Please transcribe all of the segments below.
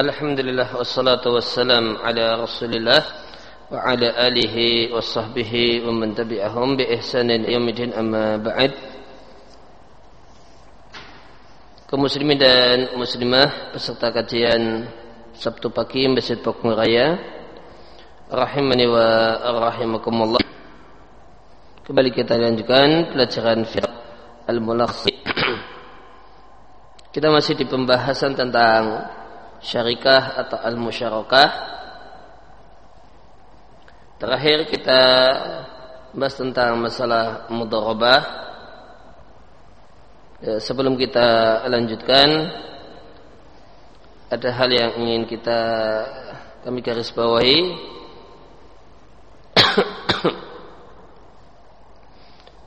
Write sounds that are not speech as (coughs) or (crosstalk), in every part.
Alhamdulillah wassalatu wassalam ala Rasulillah wa ala alihi wa sahbihi wa man tabi'ahum bi ihsanin yaumidin amma ba'd. Kaum muslimin dan muslimah peserta kajian Sabtu pagi Masjid Pokong Raya rahimani wa rahimakumullah. Kembali kita lanjutkan pelajaran fiqh al-mulakhsi. (clears throat) Kita masih di pembahasan tentang syarikah atau al-musyarakah. Terakhir kita bahas tentang masalah mudharabah. Ya, sebelum kita lanjutkan ada hal yang ingin kita kami garis bawahi.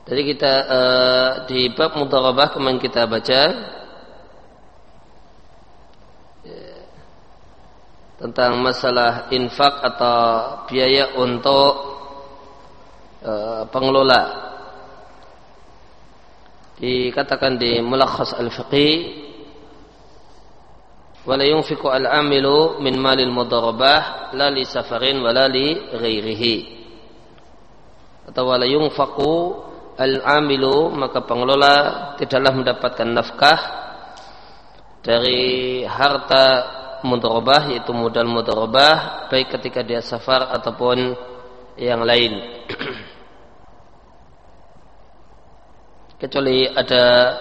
Jadi kita uh, di bab mudharabah kemarin kita baca tentang masalah infak atau biaya untuk uh, pengelola. Dikatakan di mulakhas al-fiqih wala yunfiqu al-amilu min malil mudarabah la li safarin wala li ghairihi. Atau wala yunfaqu al-amilu maka pengelola tidaklah mendapatkan nafkah dari harta mudharabah yaitu modal mudharabah baik ketika dia safar ataupun yang lain. (clears throat) Kecuali ada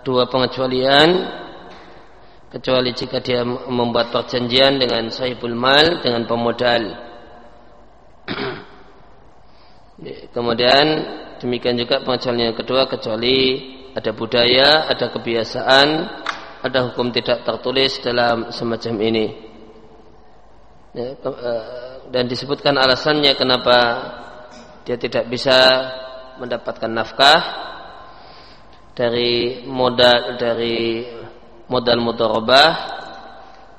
dua pengecualian kecuali jika dia membuat perjanjian dengan sahibul mal dengan pemodal. (clears throat) Kemudian demikian juga pengecualian yang kedua kecuali ada budaya, ada kebiasaan ada hukum tidak tertulis dalam semacam ini. Ya, eh, dan disebutkan alasannya kenapa dia tidak bisa mendapatkan nafkah dari modal dari modal mudharabah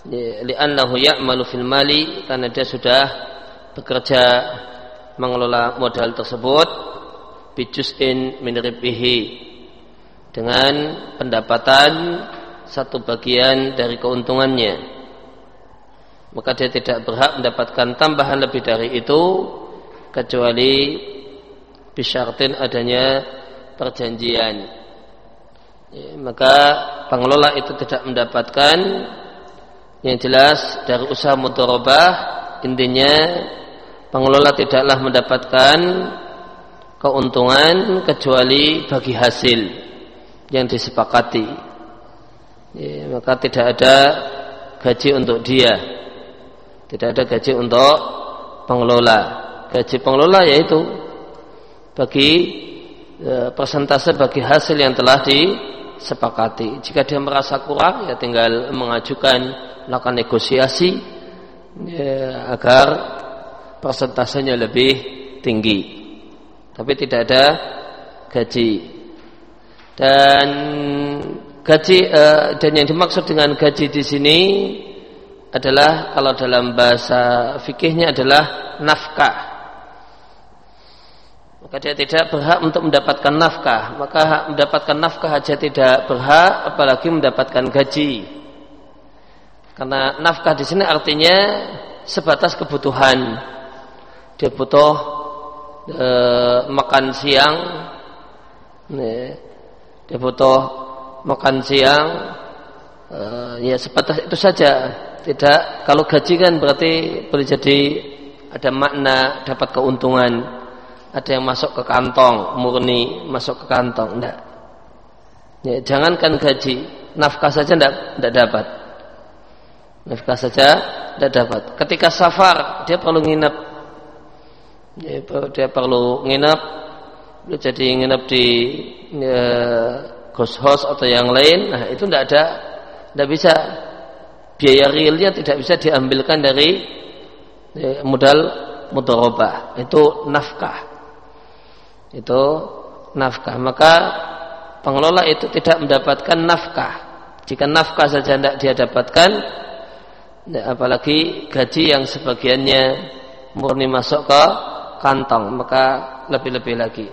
ya, li'annahu ya'malu fil mali karena dia sudah bekerja mengelola modal tersebut bijus'in min dengan pendapatan satu bagian dari keuntungannya. Maka dia tidak berhak mendapatkan tambahan lebih dari itu kecuali bisyartin adanya perjanjian. Ya, maka pengelola itu tidak mendapatkan. Yang jelas dari usaha mudharabah intinya pengelola tidaklah mendapatkan keuntungan kecuali bagi hasil yang disepakati ya, maka tidak ada gaji untuk dia. Tidak ada gaji untuk pengelola. Gaji pengelola yaitu bagi e, persentase bagi hasil yang telah disepakati. Jika dia merasa kurang ya tinggal mengajukan melakukan negosiasi ya, agar persentasenya lebih tinggi. Tapi tidak ada gaji. Dan gaji uh, dan yang dimaksud dengan gaji di sini adalah kalau dalam bahasa fikihnya adalah nafkah. Maka dia tidak berhak untuk mendapatkan nafkah. Maka mendapatkan nafkah saja tidak berhak, apalagi mendapatkan gaji. Karena nafkah di sini artinya sebatas kebutuhan. Dia butuh e, makan siang, dia butuh makan siang uh, ya sebatas itu saja. Tidak kalau gaji kan berarti boleh jadi ada makna dapat keuntungan. Ada yang masuk ke kantong murni masuk ke kantong enggak. Ya, jangankan gaji nafkah saja enggak, enggak dapat. Nafkah saja enggak dapat. Ketika safar dia perlu nginep. Ya, dia perlu nginep jadi nginep di ya, ghost house atau yang lain, nah itu tidak ada, tidak bisa. Biaya realnya tidak bisa diambilkan dari ya, modal mudharabah itu nafkah. Itu nafkah. Maka pengelola itu tidak mendapatkan nafkah. Jika nafkah saja tidak dia dapatkan apalagi gaji yang sebagiannya murni masuk ke kantong maka lebih-lebih lagi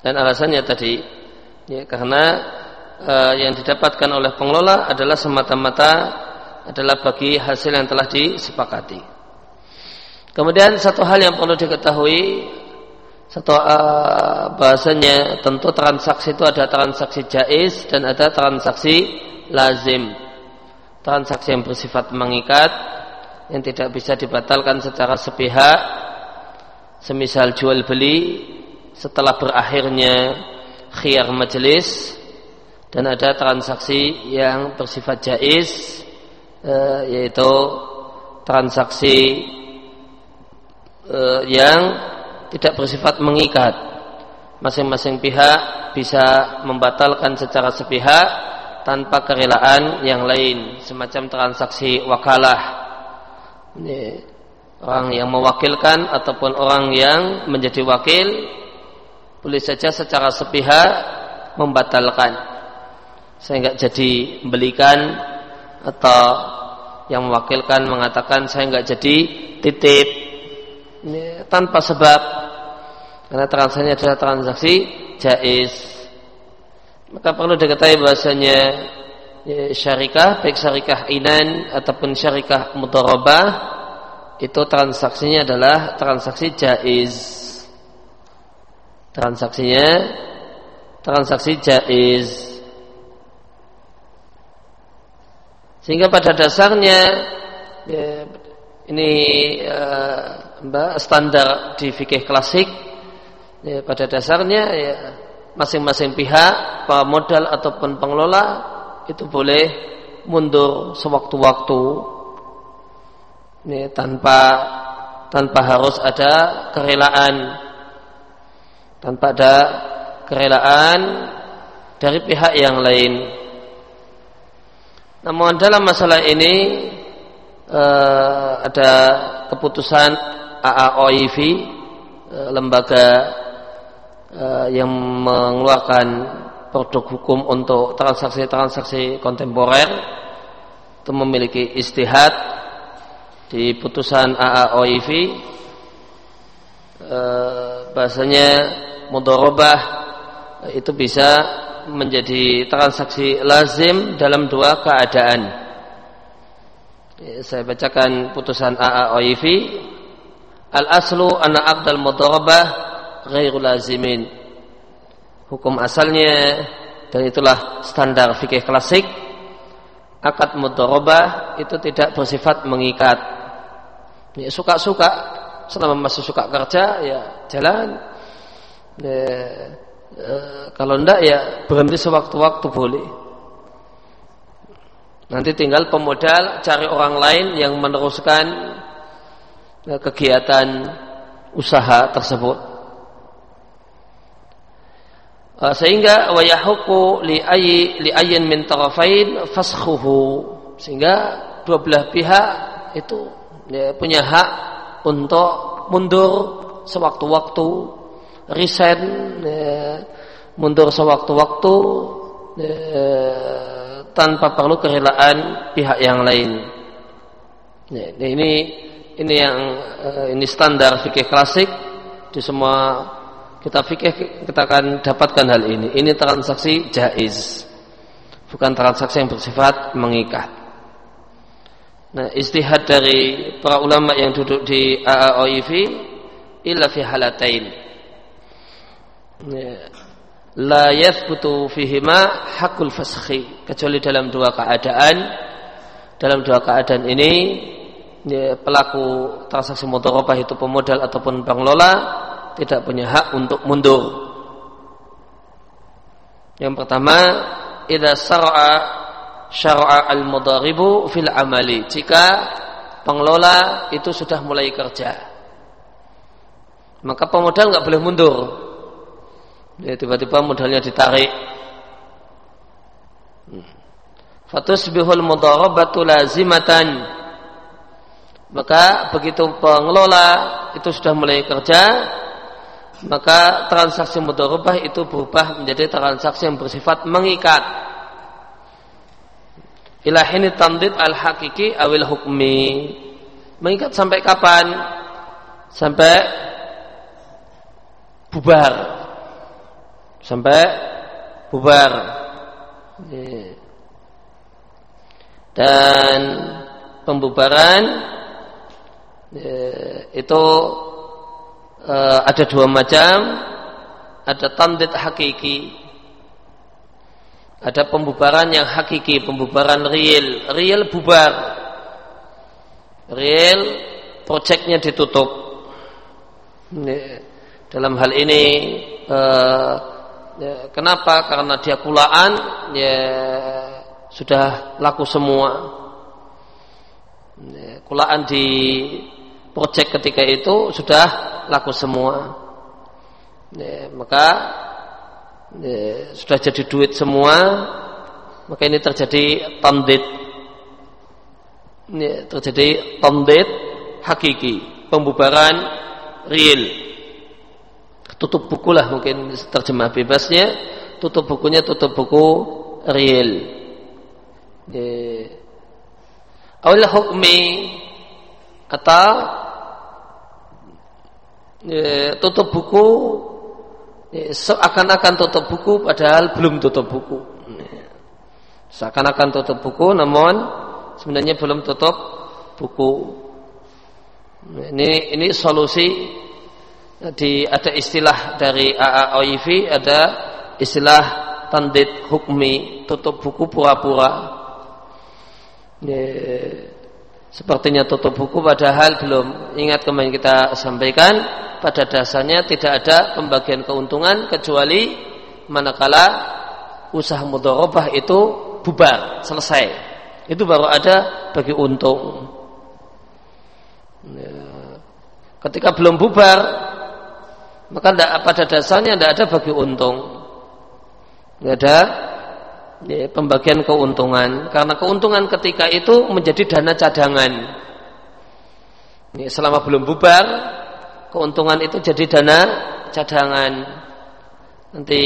Dan alasannya tadi ya karena uh, yang didapatkan oleh pengelola adalah semata-mata adalah bagi hasil yang telah disepakati. Kemudian satu hal yang perlu diketahui satu uh, bahasanya tentu transaksi itu ada transaksi jais dan ada transaksi lazim. Transaksi yang bersifat mengikat yang tidak bisa dibatalkan secara sepihak semisal jual beli setelah berakhirnya khiyar majelis dan ada transaksi yang bersifat jais eh, yaitu transaksi eh, yang tidak bersifat mengikat. Masing-masing pihak bisa membatalkan secara sepihak tanpa kerelaan yang lain semacam transaksi wakalah. Ini orang yang mewakilkan ataupun orang yang menjadi wakil boleh saja secara sepihak membatalkan. Saya nggak jadi belikan atau yang mewakilkan mengatakan saya nggak jadi titip. Ini tanpa sebab. Karena transaksinya adalah transaksi jais maka perlu diketahui bahasanya ya, syarikah baik syarikah inan ataupun syarikah mutarabah itu transaksinya adalah transaksi jais transaksinya transaksi jais Sehingga pada dasarnya ya, ini uh, mbak standar di fikih klasik ya, pada dasarnya ya masing-masing pihak modal ataupun pengelola itu boleh mundur sewaktu-waktu. Ini tanpa tanpa harus ada kerelaan tanpa ada kerelaan dari pihak yang lain. Namun dalam masalah ini uh, ada keputusan AAOIV eh, lembaga uh, yang mengeluarkan produk hukum untuk transaksi-transaksi kontemporer itu memiliki istihad di putusan AAOIV uh, bahasanya mudorobah itu bisa menjadi transaksi lazim dalam dua keadaan. Saya bacakan putusan AA OIV. Al-aslu anna aqdal mudharabah ghairu lazimin. Hukum asalnya dan itulah standar fikih klasik akad mudharabah itu tidak bersifat mengikat. Ya, suka-suka selama masih suka kerja ya jalan. Ya, kalau ndak ya berhenti sewaktu-waktu boleh. Nanti tinggal pemodal cari orang lain yang meneruskan e, kegiatan usaha tersebut. E, sehingga wayahuku li ayi li ayin min tarafain faskhuhu sehingga dua belah pihak itu ya, punya hak untuk mundur sewaktu-waktu resign ya, mundur sewaktu-waktu ya, tanpa perlu kerelaan pihak yang lain. Ya, ini ini yang eh, ini standar fikih klasik di semua kita fikih kita akan dapatkan hal ini. Ini transaksi jaiz. Bukan transaksi yang bersifat mengikat. Nah, istihad dari para ulama yang duduk di AAOIV illa fi halatain. La yathbutu fihima hakul faskhi. Kecuali dalam dua keadaan. Dalam dua keadaan ini ya, pelaku transaksi mudharabah itu pemodal ataupun pengelola tidak punya hak untuk mundur. Yang pertama idza sar'a syara'a al-mudharibu fil amali. Jika pengelola itu sudah mulai kerja maka pemodal nggak boleh mundur ya, tiba-tiba modalnya ditarik. Hmm. fatusbihul mudarabatu lazimatan. Maka begitu pengelola itu sudah mulai kerja maka transaksi mudharabah itu berubah menjadi transaksi yang bersifat mengikat. Ilahini tamdid al hakiki awil hukmi. Mengikat sampai kapan? Sampai bubar sampai bubar. Dan pembubaran itu eh, ada dua macam. Ada tandit hakiki. Ada pembubaran yang hakiki pembubaran real. Real bubar. Real proyeknya ditutup. Dalam hal ini eh, ya, kenapa? Karena dia kulaan ya sudah laku semua. Ya, kulaan di proyek ketika itu sudah laku semua. Ya, maka ya, sudah jadi duit semua maka ini terjadi tandit ya, terjadi tandit hakiki pembubaran real tutup buku lah mungkin terjemah bebasnya. Tutup bukunya tutup buku real. Awal hukmi ya, tutup buku seakan-akan tutup buku padahal belum tutup buku. Seakan-akan tutup buku namun sebenarnya belum tutup buku. Ini ini solusi di ada istilah dari AAOIV ada istilah tandit hukmi tutup buku pura-pura. Ya, sepertinya tutup buku padahal belum. Ingat kemarin kita sampaikan pada dasarnya tidak ada pembagian keuntungan kecuali manakala usaha mudharabah itu bubar selesai. Itu baru ada bagi untung. Ketika belum bubar maka pada dasarnya tidak ada bagi untung. Tidak ada ya, pembagian keuntungan. Karena keuntungan ketika itu menjadi dana cadangan. Ya, selama belum bubar keuntungan itu jadi dana cadangan. Nanti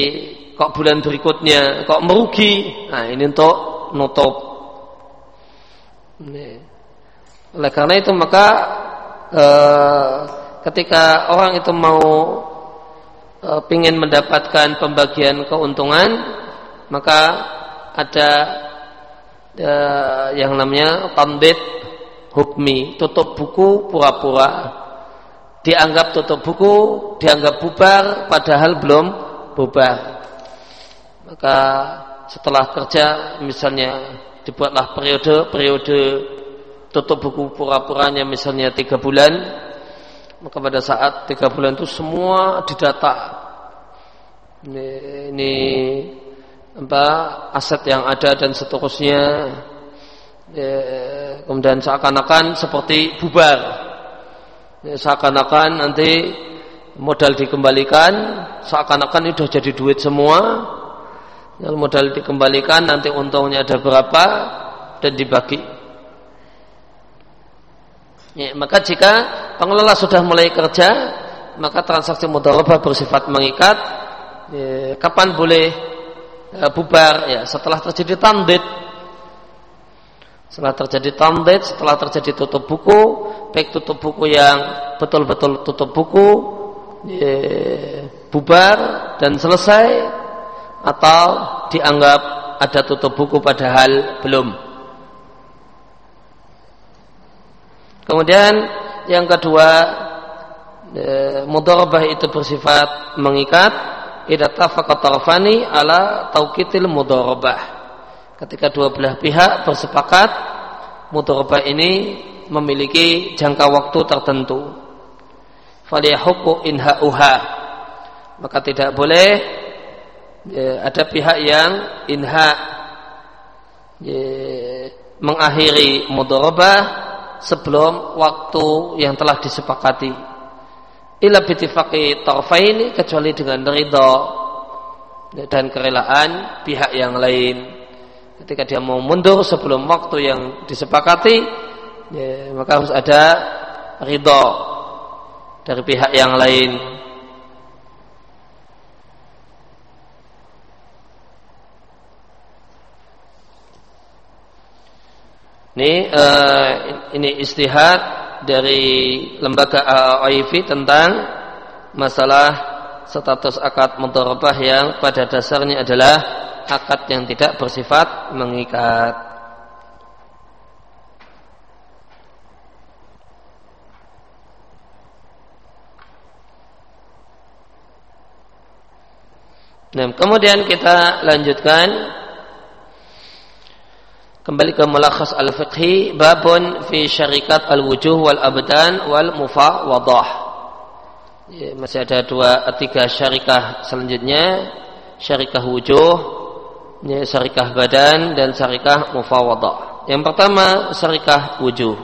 kok bulan berikutnya kok merugi? Nah ini untuk nutup. Oleh karena itu maka eh, ketika orang itu mau eh, ingin mendapatkan pembagian keuntungan maka ada uh, yang namanya tambit hukmi, tutup buku pura-pura. Dianggap tutup buku, dianggap bubar padahal belum bubar. Maka setelah kerja misalnya dibuatlah periode-periode tutup buku pura-puranya misalnya tiga bulan maka pada saat tiga bulan itu semua didata. Ini, ini apa aset yang ada dan seterusnya. Ya, kemudian seakan-akan seperti bubar. Ya, seakan-akan nanti modal dikembalikan seakan-akan sudah jadi duit semua. Ya, modal dikembalikan nanti untungnya ada berapa dan dibagi ya, maka jika pengelola sudah mulai kerja maka transaksi mudharabah bersifat mengikat. Ya, kapan boleh e, bubar? Ya setelah terjadi tandit setelah terjadi tandit setelah terjadi tutup buku baik tutup buku yang betul-betul tutup buku ya, bubar dan selesai atau dianggap ada tutup buku padahal belum kemudian yang kedua e, mudharabah itu bersifat mengikat idza ala tauqitil mudharabah. Ketika dua belah pihak bersepakat mudharabah ini memiliki jangka waktu tertentu. Falyahuqu. Maka tidak boleh ya, ada pihak yang inha ya, mengakhiri mudharabah sebelum waktu yang telah disepakati. Ila bitifaqi tarfaini kecuali dengan ridha dan kerelaan pihak yang lain. Ketika dia mau mundur sebelum waktu yang disepakati ya, maka harus ada ridha dari pihak yang lain ini uh, ini istihad dari lembaga AOIV tentang masalah status akad mudharabah yang pada dasarnya adalah akad yang tidak bersifat mengikat. Nah, kemudian kita lanjutkan kembali ke mulakhas al-fiqhi babun fi syarikat al-wujuh wal abdan wal mufawadah. Ya, masih ada dua tiga syarikah selanjutnya syarikah wujuh ya, syarikah badan dan syarikah mufawadah. Yang pertama syarikah wujuh.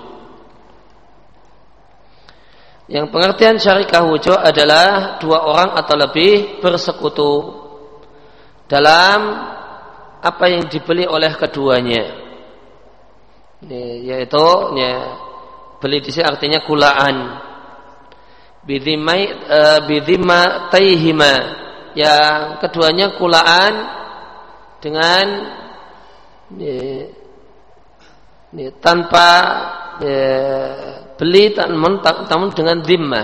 Yang pengertian syarikah wujuh adalah dua orang atau lebih bersekutu dalam apa yang dibeli oleh keduanya yaitu ya, beli di sini artinya kulaan bidhimai uh, bidhima taihima yang keduanya kulaan dengan ya, ya, tanpa ya, beli namun dengan dhimma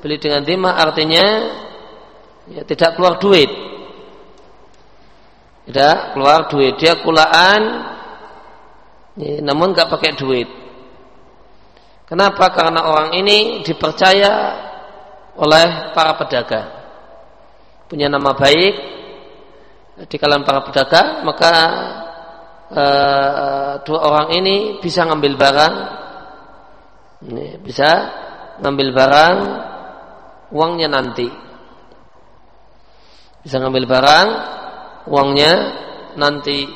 beli dengan dhimma artinya ya, tidak keluar duit. Tidak keluar duit. Dia kulaan, ya, namun nggak pakai duit. Kenapa? Karena orang ini dipercaya oleh para pedagang. Punya nama baik di kalangan para pedagang, maka uh, dua orang ini bisa ngambil barang, ini, bisa ngambil barang, uangnya nanti. Bisa ngambil barang, uangnya nanti.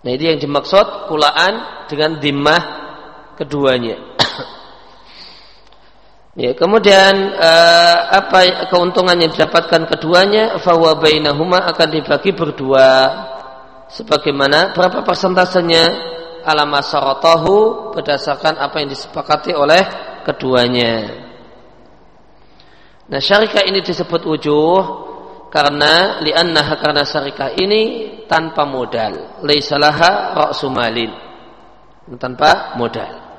Nah ini yang dimaksud kulaan dengan dimah keduanya. (coughs) ya, kemudian uh, apa keuntungan yang didapatkan keduanya fawa bainahuma akan dibagi berdua sebagaimana berapa persentasenya alama saratahu berdasarkan apa yang disepakati oleh keduanya. Nah syarikah ini disebut wujuh karena li'annaha karena syarikah ini tanpa modal. Laisalaha ra'su. Tanpa modal.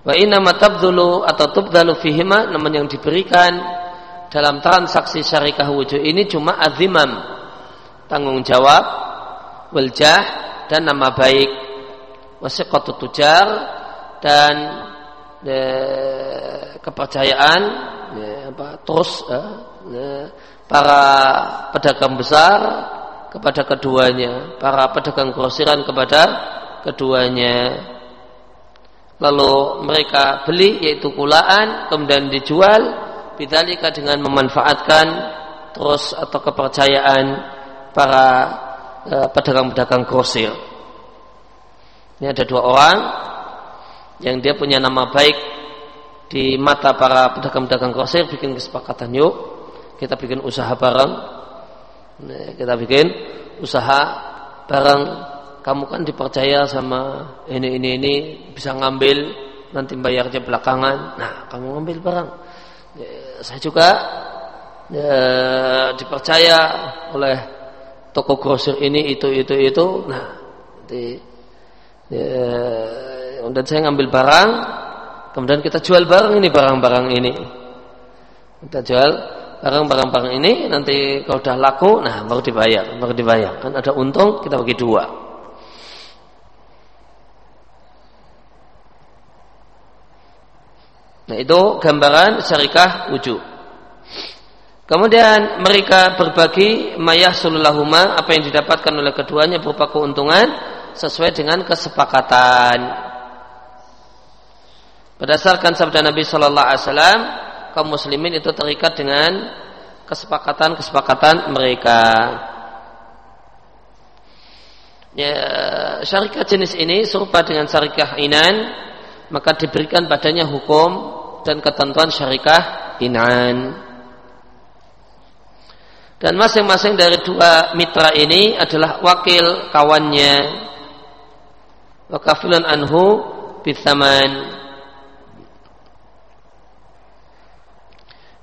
Wa inna tabdulu atau tubdalu fihima namun yang diberikan dalam transaksi syarikah wujuh ini cuma azimam tanggung jawab waljah dan nama baik wasiqatu tujar dan de, kepercayaan ya, apa, terus ya, ya, para pedagang besar kepada keduanya, para pedagang grosiran kepada keduanya. Lalu mereka beli yaitu kulaan kemudian dijual bidzalika dengan memanfaatkan terus atau kepercayaan para eh, pedagang-pedagang grosir. Ini ada dua orang yang dia punya nama baik di mata para pedagang-pedagang grosir bikin kesepakatan yuk kita bikin usaha bareng. Kita bikin usaha bareng. Kamu kan dipercaya sama ini ini ini bisa ngambil nanti bayarnya belakangan. Nah kamu ngambil barang ya, saya juga ya, dipercaya oleh toko grosir ini itu itu itu. Nah nanti ya, dan saya ngambil barang kemudian kita jual barang ini barang-barang ini. Kita jual barang-barang ini nanti kalau sudah laku nah baru dibayar baru dibayar. Kan ada untung kita bagi dua. Nah itu gambaran syarikah wujud. Kemudian mereka berbagi mayah sululahuma apa yang didapatkan oleh keduanya berupa keuntungan sesuai dengan kesepakatan. Berdasarkan sabda Nabi Shallallahu Alaihi Wasallam, kaum muslimin itu terikat dengan kesepakatan-kesepakatan mereka. Ya, jenis ini serupa dengan syarikat inan, maka diberikan padanya hukum dan ketentuan syarikat inan. Dan masing-masing dari dua mitra ini adalah wakil kawannya. Wakafilun anhu bithaman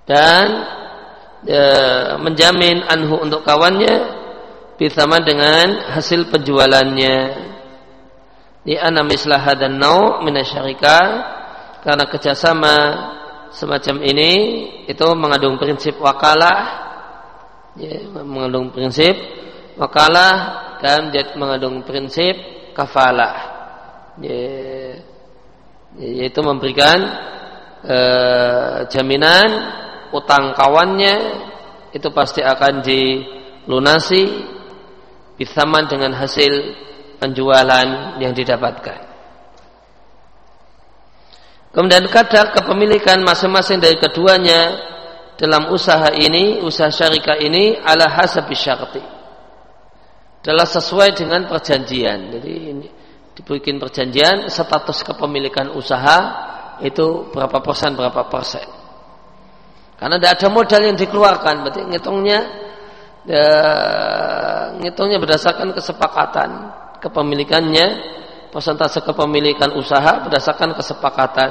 dan e, menjamin anhu untuk kawannya bersama dengan hasil penjualannya. di mislah hadan nau minasyarika karena kerjasama semacam ini itu mengandung prinsip wakalah ya, mengandung prinsip wakalah dan mengandung prinsip kafalah ya, yaitu memberikan eh, jaminan utang kawannya itu pasti akan dilunasi bisaman dengan hasil penjualan yang didapatkan. Kemudian kadar kepemilikan masing-masing dari keduanya dalam usaha ini, usaha syarikat ini ala hasabi syarti. Adalah sesuai dengan perjanjian. Jadi ini dibikin perjanjian status kepemilikan usaha itu berapa persen berapa persen. Karena tidak ada modal yang dikeluarkan, berarti ngitungnya ya, ngitungnya berdasarkan kesepakatan kepemilikannya, persentase kepemilikan usaha berdasarkan kesepakatan.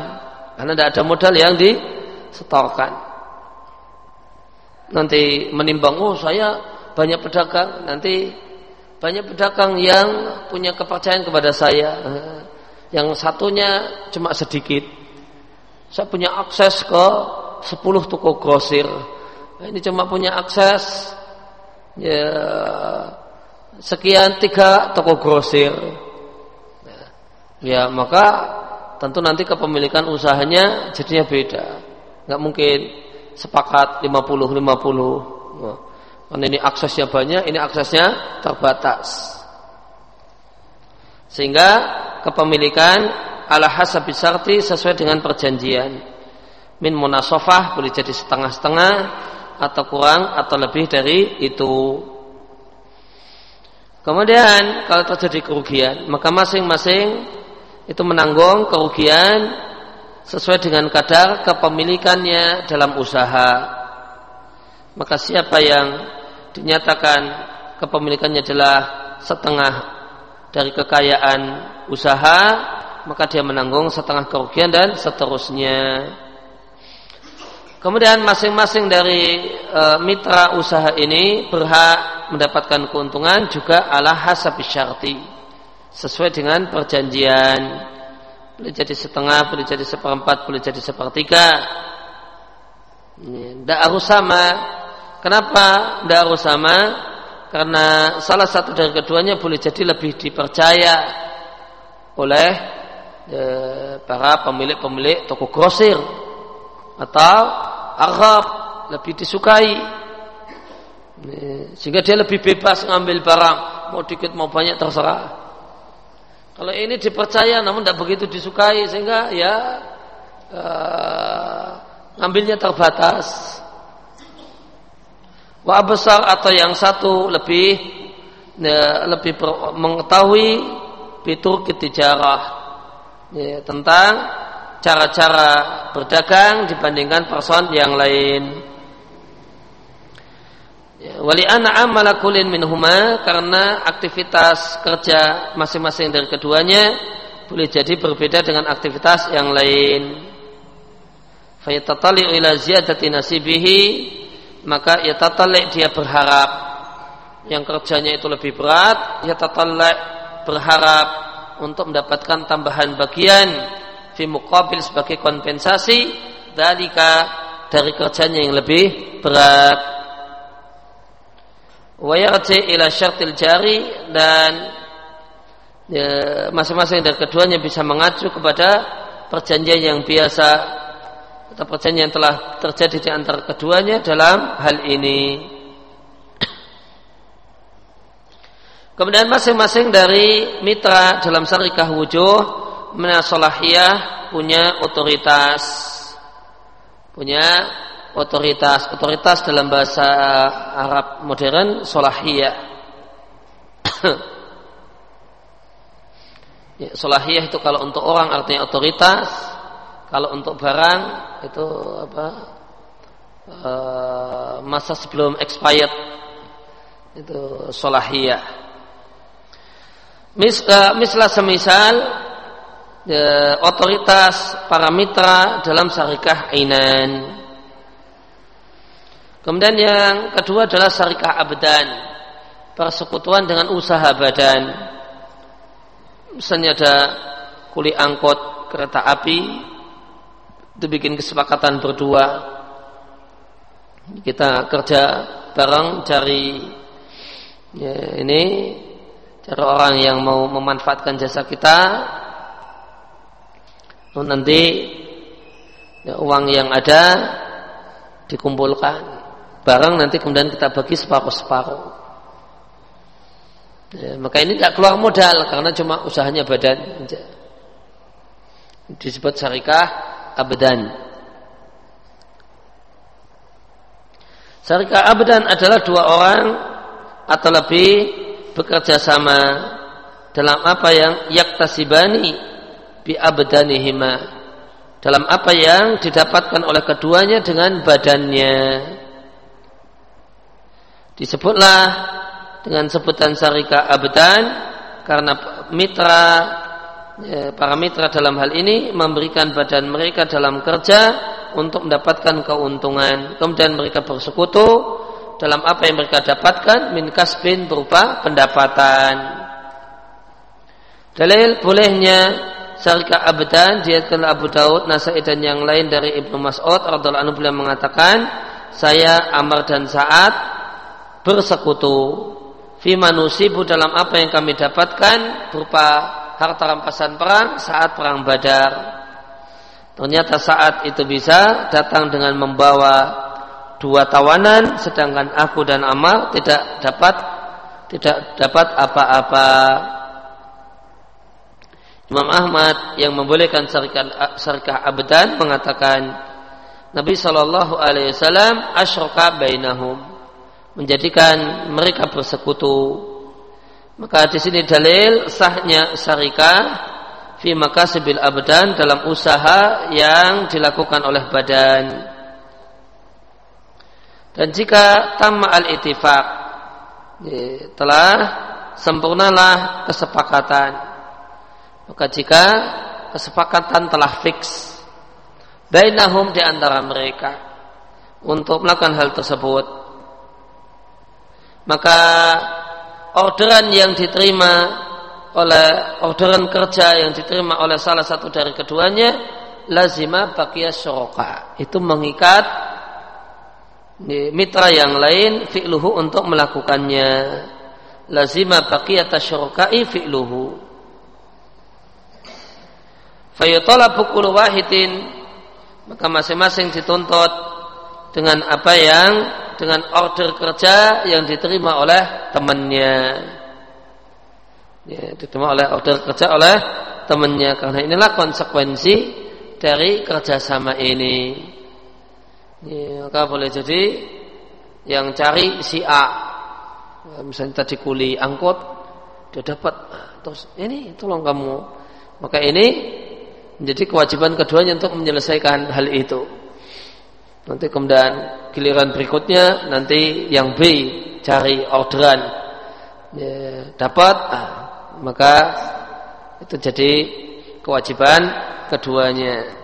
Karena tidak ada modal yang disetorkan. Nanti menimbang, oh saya banyak pedagang, nanti banyak pedagang yang punya kepercayaan kepada saya. Yang satunya cuma sedikit. Saya punya akses ke 10 toko grosir. Ini cuma punya akses ya sekian tiga toko grosir. Ya, maka tentu nanti kepemilikan usahanya jadinya beda. Nggak mungkin sepakat 50 50. Nah, karena ini aksesnya banyak, ini aksesnya terbatas. Sehingga kepemilikan ala syarti sesuai dengan perjanjian. Min munasofah boleh jadi setengah-setengah atau kurang atau lebih dari itu. Kemudian kalau terjadi kerugian, maka masing-masing itu menanggung kerugian sesuai dengan kadar kepemilikannya dalam usaha. Maka siapa yang dinyatakan kepemilikannya adalah setengah dari kekayaan usaha, maka dia menanggung setengah kerugian dan seterusnya. Kemudian masing-masing dari e, mitra usaha ini berhak mendapatkan keuntungan juga ala hasab syarti sesuai dengan perjanjian. Boleh jadi setengah, boleh jadi seperempat, boleh jadi sepertiga. Tidak harus sama. Kenapa tidak harus sama? Karena salah satu dari keduanya boleh jadi lebih dipercaya oleh e, para pemilik-pemilik toko grosir atau Arab lebih disukai. Sehingga dia lebih bebas ngambil barang. Mau dikit mau banyak terserah. Kalau ini dipercaya namun tidak begitu disukai sehingga ya uh, ngambilnya terbatas. Wa besar atau yang satu lebih ya, lebih mengetahui fitur ketijarah. Ya, tentang cara-cara berdagang dibandingkan person yang lain. Ya, wali anak amala kulin minhuma karena aktivitas kerja masing-masing dari keduanya boleh jadi berbeda dengan aktivitas yang lain. Fayatatali ila ziyadati nasibihi maka ya tatalik dia berharap yang kerjanya itu lebih berat ya tatalik berharap untuk mendapatkan tambahan bagian fi muqabil sebagai kompensasi dalika dari kerjanya yang lebih berat wa yarji ila syartil jari dan ya, masing-masing dari keduanya bisa mengacu kepada perjanjian yang biasa atau perjanjian yang telah terjadi di antara keduanya dalam hal ini. Kemudian masing-masing dari mitra dalam syarikah wujuh menasolahiyah punya otoritas. Punya otoritas. Otoritas dalam bahasa Arab modern solahiyah (coughs) ya, solahiyah itu kalau untuk orang artinya otoritas. Kalau untuk barang itu apa e, masa sebelum expired itu solahiyah Mis, mislah semisal ya, otoritas para mitra dalam syarikah ainan. Kemudian yang kedua adalah syarikah abdan, persekutuan dengan usaha badan. misalnya ada kuli angkot kereta api itu bikin kesepakatan berdua kita kerja bareng cari ya, ini cari orang yang mau memanfaatkan jasa kita nanti ya, uang yang ada dikumpulkan barang nanti kemudian kita bagi separuh-separuh. Ya, maka ini tidak keluar modal karena cuma usahanya badan. Disebut syarikah abadan. Syarikah abadan adalah dua orang atau lebih bekerja sama dalam apa yang yaktasibani bi abadanihima dalam apa yang didapatkan oleh keduanya dengan badannya. Disebutlah dengan sebutan syarika abdan karena mitra ya, para mitra dalam hal ini memberikan badan mereka dalam kerja untuk mendapatkan keuntungan. Kemudian mereka bersekutu dalam apa yang mereka dapatkan min kasbin berupa pendapatan. Dalil bolehnya syarika abdan diatkan Abu Daud Nasai dan yang lain dari Ibnu Mas'ud radhiallahu anhu beliau mengatakan saya Amr dan Sa'ad bersekutu fi manusibu dalam apa yang kami dapatkan berupa harta rampasan perang saat perang Badar. Ternyata saat itu bisa datang dengan membawa dua tawanan sedangkan aku dan Amal tidak dapat tidak dapat apa-apa. Imam Ahmad yang membolehkan syarikah, syarikah abdan mengatakan Nabi Shallallahu Alaihi Wasallam asyraka bainahum menjadikan mereka bersekutu. Maka di sini dalil sahnya syarikah fi makasibil abdan dalam usaha yang dilakukan oleh badan. Dan jika tamma al-ittifaq telah sempurnalah kesepakatan. Maka jika kesepakatan telah fix bainahum di antara mereka untuk melakukan hal tersebut maka orderan yang diterima oleh orderan kerja yang diterima oleh salah satu dari keduanya lazima bakia syuroka itu mengikat mitra yang lain fi'luhu untuk melakukannya. Lazima bakia syurokai fi'luhu fayutolabu kullu wahidin maka masing-masing dituntut dengan apa yang dengan order kerja yang diterima oleh temannya. Ya, diterima oleh order kerja oleh temannya karena inilah konsekuensi dari kerjasama ini. Ya, maka boleh jadi yang cari si A, ya, misalnya tadi kuli angkot, dia dapat terus ini tolong kamu. Maka ini menjadi kewajiban keduanya untuk menyelesaikan hal itu. Nanti kemudian giliran berikutnya nanti yang B cari orderan ya, dapat, ah, maka itu jadi kewajiban keduanya.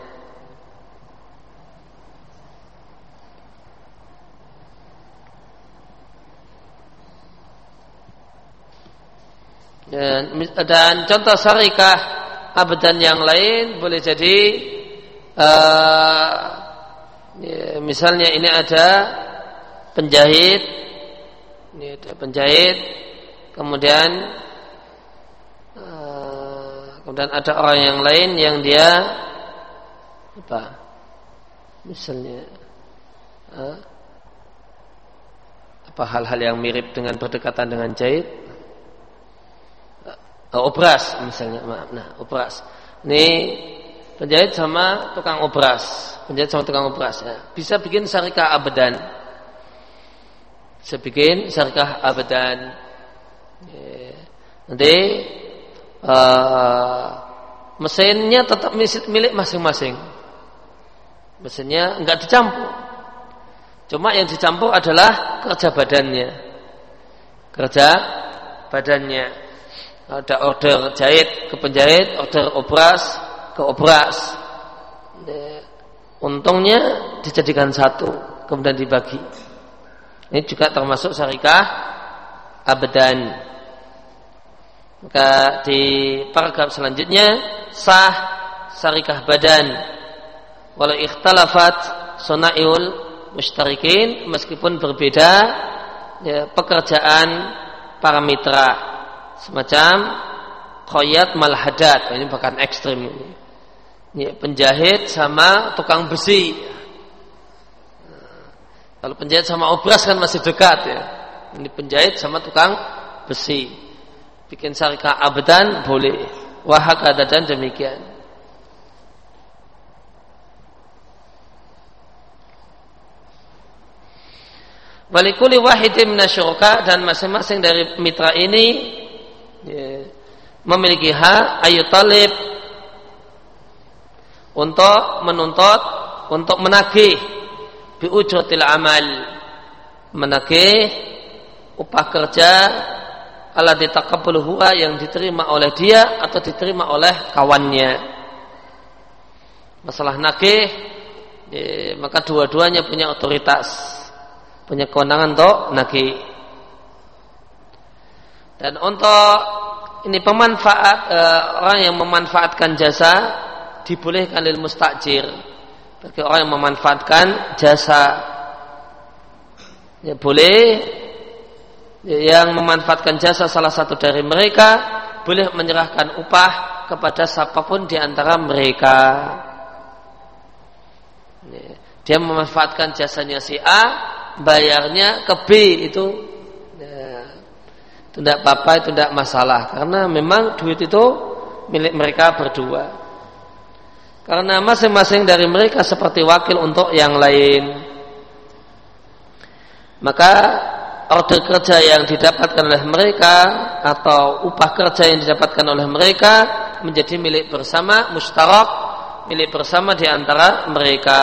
Dan, dan contoh syarikah abadan yang lain boleh jadi uh, ya, misalnya ini ada penjahit ini ada penjahit kemudian uh, kemudian ada orang yang lain yang dia apa misalnya uh, apa hal-hal yang mirip dengan berdekatan dengan jahit uh, obras misalnya. Maaf nah obras. Ini penjahit sama tukang obras. Penjahit sama tukang obras ya. bisa bikin syarikah abadan. Bisa bikin syarikah abadan. Ya. nanti uh, mesinnya tetap milik masing-masing. Mesinnya enggak dicampur. Cuma yang dicampur adalah kerja badannya. Kerja badannya ada order jahit ke penjahit order obras ke obras. Untungnya dijadikan satu, kemudian dibagi. Ini juga termasuk syarikah abadan. Maka di paragraf selanjutnya sah syarikah badan walau ikhtalafat sunaiul mushtarikin meskipun berbeda ya, pekerjaan para mitra semacam khoyat malhadat. Ini bahkan ekstrim ini. Ya, penjahit sama tukang besi. Kalau penjahit sama obras kan masih dekat ya. Ini penjahit sama tukang besi. Bikin syarikah abdan boleh. Wahakada dan demikian. Walikuli wahidin minasyurka dan masing-masing dari mitra ini ya, memiliki hak ayu talib. Untuk menuntut untuk menagih. Bi ujratil amal. Menagih upah kerja ala ditaqabbal huwa yang diterima oleh dia atau diterima oleh kawannya. Masalah nagih ya, maka dua-duanya punya otoritas punya kewenangan untuk nagi. Dan untuk ini pemanfaat e, orang yang memanfaatkan jasa dibolehkan lil mustajir. Bagi orang yang memanfaatkan jasa. Ya boleh. Ya, yang memanfaatkan jasa salah satu dari mereka boleh menyerahkan upah kepada siapa pun di antara mereka. Ya, dia memanfaatkan jasanya si A, bayarnya ke B itu itu tidak apa-apa itu tidak masalah. Karena memang duit itu milik mereka berdua. Karena masing-masing dari mereka seperti wakil untuk yang lain. Maka order kerja yang didapatkan oleh mereka atau upah kerja yang didapatkan oleh mereka menjadi milik bersama mustarak milik bersama di antara mereka.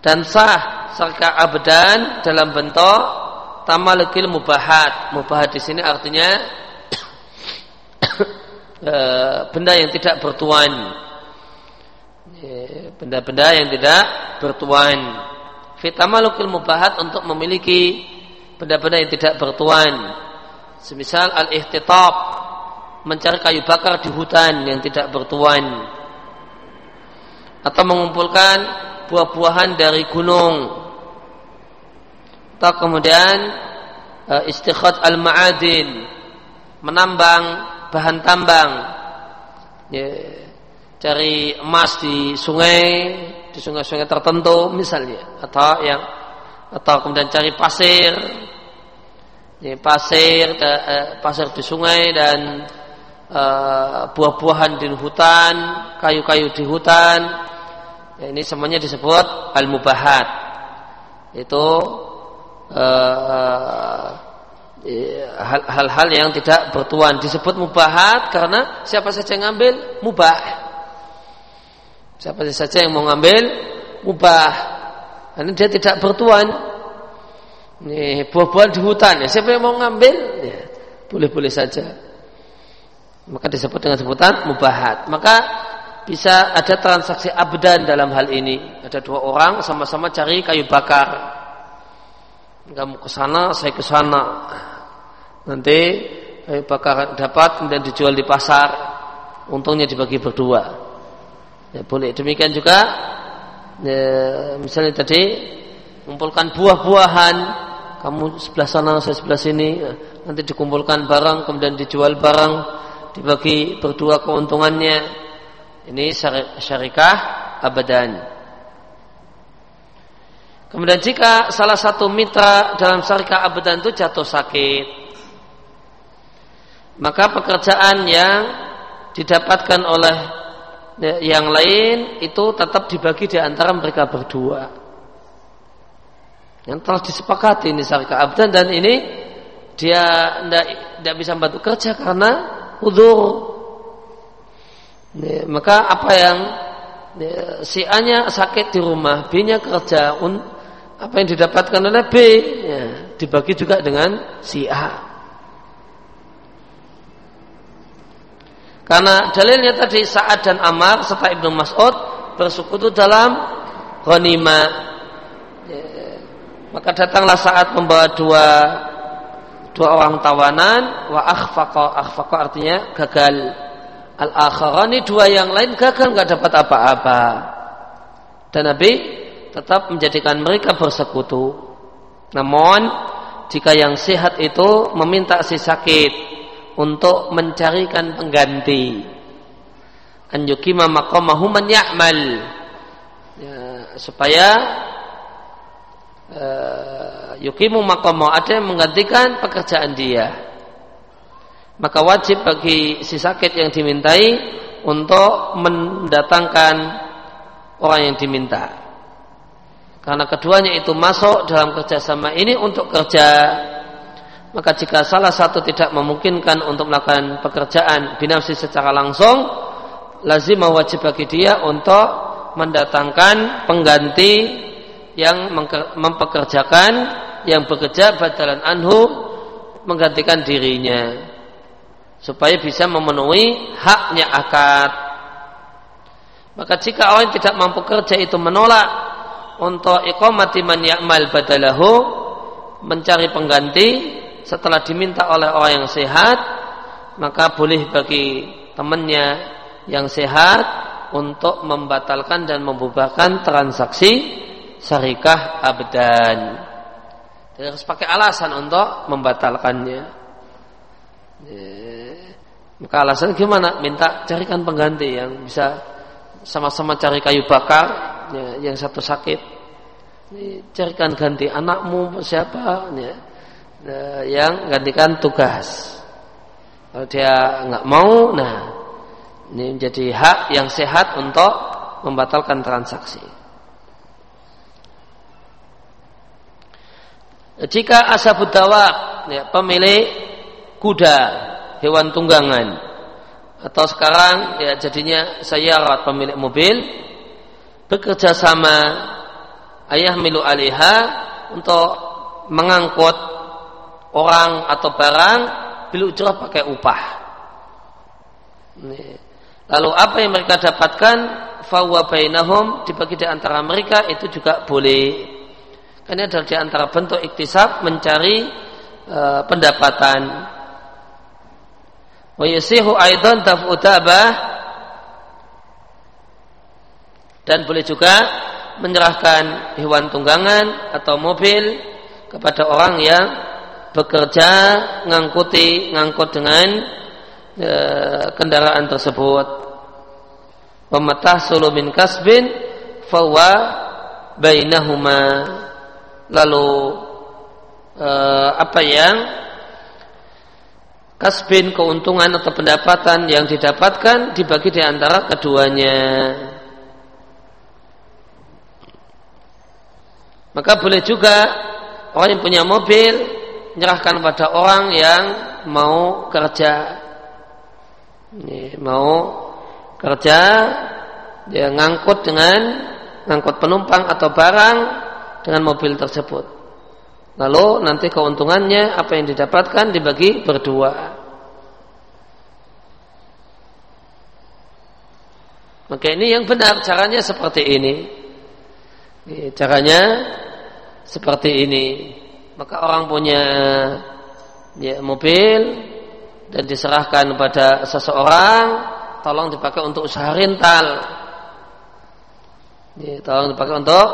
Dan sah serka abdan dalam bentuk tamalukil mubahat. Mubahat di sini artinya (coughs) eh, benda yang tidak bertuan. Benda-benda yang tidak bertuan. Fitamalukil mubahat untuk memiliki benda-benda yang tidak bertuan. Semisal al-ihtitab mencari kayu bakar di hutan yang tidak bertuan atau mengumpulkan buah-buahan dari gunung atau kemudian uh, istikhraj al-ma'adin menambang bahan tambang. Ya, cari emas di sungai di sungai-sungai tertentu misalnya atau yang atau kemudian cari pasir. Ya, pasir uh, pasir di sungai dan uh, buah-buahan di hutan kayu-kayu di hutan. Ya, ini semuanya disebut al-mubahat. Itu hal-hal yang tidak bertuan disebut mubahat karena siapa saja yang ngambil mubah. Siapa saja yang mau ngambil mubah. Karena dia tidak bertuan. Ini buah-buahan di hutan ya. Siapa yang mau ngambil? Ya, boleh-boleh saja. Maka disebut dengan sebutan mubahat. Maka bisa ada transaksi abdan dalam hal ini. Ada dua orang sama-sama cari kayu bakar. Kamu ke sana, saya ke sana. Nanti kayu bakar dapat kemudian dijual di pasar. Untungnya dibagi berdua. Ya, boleh. Demikian juga ya, misalnya tadi mengumpulkan buah-buahan kamu sebelah sana saya sebelah sini nanti dikumpulkan barang kemudian dijual barang dibagi berdua keuntungannya ini syarikah abadan. Kemudian jika salah satu mitra dalam syarikah abadan itu jatuh sakit, maka pekerjaan yang didapatkan oleh yang lain itu tetap dibagi di antara mereka berdua. Yang telah disepakati ini syarikah abadan dan ini dia tidak bisa membantu kerja karena udur Ya, maka apa yang ya, si A-nya sakit di rumah, B-nya kerja, apa yang didapatkan oleh B ya, dibagi juga dengan si A. Karena dalilnya tadi Sa'ad dan Amar serta Ibnu Mas'ud bersekutu dalam ghanimah. Ya, maka datanglah saat membawa dua dua orang tawanan wa akhfaqa akhfaqa artinya gagal al akharani dua yang lain gagal nggak dapat apa-apa dan Nabi tetap menjadikan mereka bersekutu. Namun jika yang sehat itu meminta si sakit untuk mencarikan pengganti. An yukima maqamahu man ya'mal. Ya, supaya uh, yukimu maqamahu ada yang menggantikan pekerjaan dia. Maka wajib bagi si sakit yang dimintai untuk mendatangkan orang yang diminta karena keduanya itu masuk dalam kerjasama ini untuk kerja. Maka jika salah satu tidak memungkinkan untuk melakukan pekerjaan binafsi secara langsung lazim wajib bagi dia untuk mendatangkan pengganti yang mempekerjakan yang bekerja badalan anhu menggantikan dirinya. Supaya bisa memenuhi haknya akad. Maka jika orang yang tidak mampu kerja itu menolak untuk iqamati man ya'mal badalahu mencari pengganti setelah diminta oleh orang yang sehat maka boleh bagi temannya yang sehat untuk membatalkan dan membubarkan transaksi syarikah abdan. Jadi harus pakai alasan untuk membatalkannya. Ya. Maka alasan gimana? Minta carikan pengganti yang bisa sama-sama cari kayu bakar, ya, yang satu sakit. Carikan ganti anakmu siapa? Ya, yang gantikan tugas. Kalau dia nggak mau, nah ini menjadi hak yang sehat untuk membatalkan transaksi. Jika asabud dawab, ya, pemilik kuda, hewan tunggangan, atau sekarang ya jadinya sayarat pemilik mobil bekerja sama ayah milu alihah untuk mengangkut orang atau barang bila ujrah pakai upah. Lalu apa yang mereka dapatkan fawa bainahum dibagi di antara mereka itu juga boleh. Karena adalah di antara bentuk iktisab mencari e, pendapatan. Wa yusihu aidan taf'utabah dan boleh juga menyerahkan hewan tunggangan atau mobil kepada orang yang bekerja ngangkuti ngangkut dengan e, kendaraan tersebut. Pematah sulumin kasbin fawa bainahuma. Lalu e, apa yang kasbin keuntungan atau pendapatan yang didapatkan dibagi di antara keduanya maka boleh juga orang yang punya mobil menyerahkan pada orang yang mau kerja ini, mau kerja dia ngangkut dengan ngangkut penumpang atau barang dengan mobil tersebut. Lalu nanti keuntungannya apa yang didapatkan dibagi berdua. Maka ini yang benar caranya seperti ini. ini caranya seperti ini. Maka orang punya ya, mobil dan diserahkan pada seseorang tolong dipakai untuk usaha rental. Ya, tolong dipakai untuk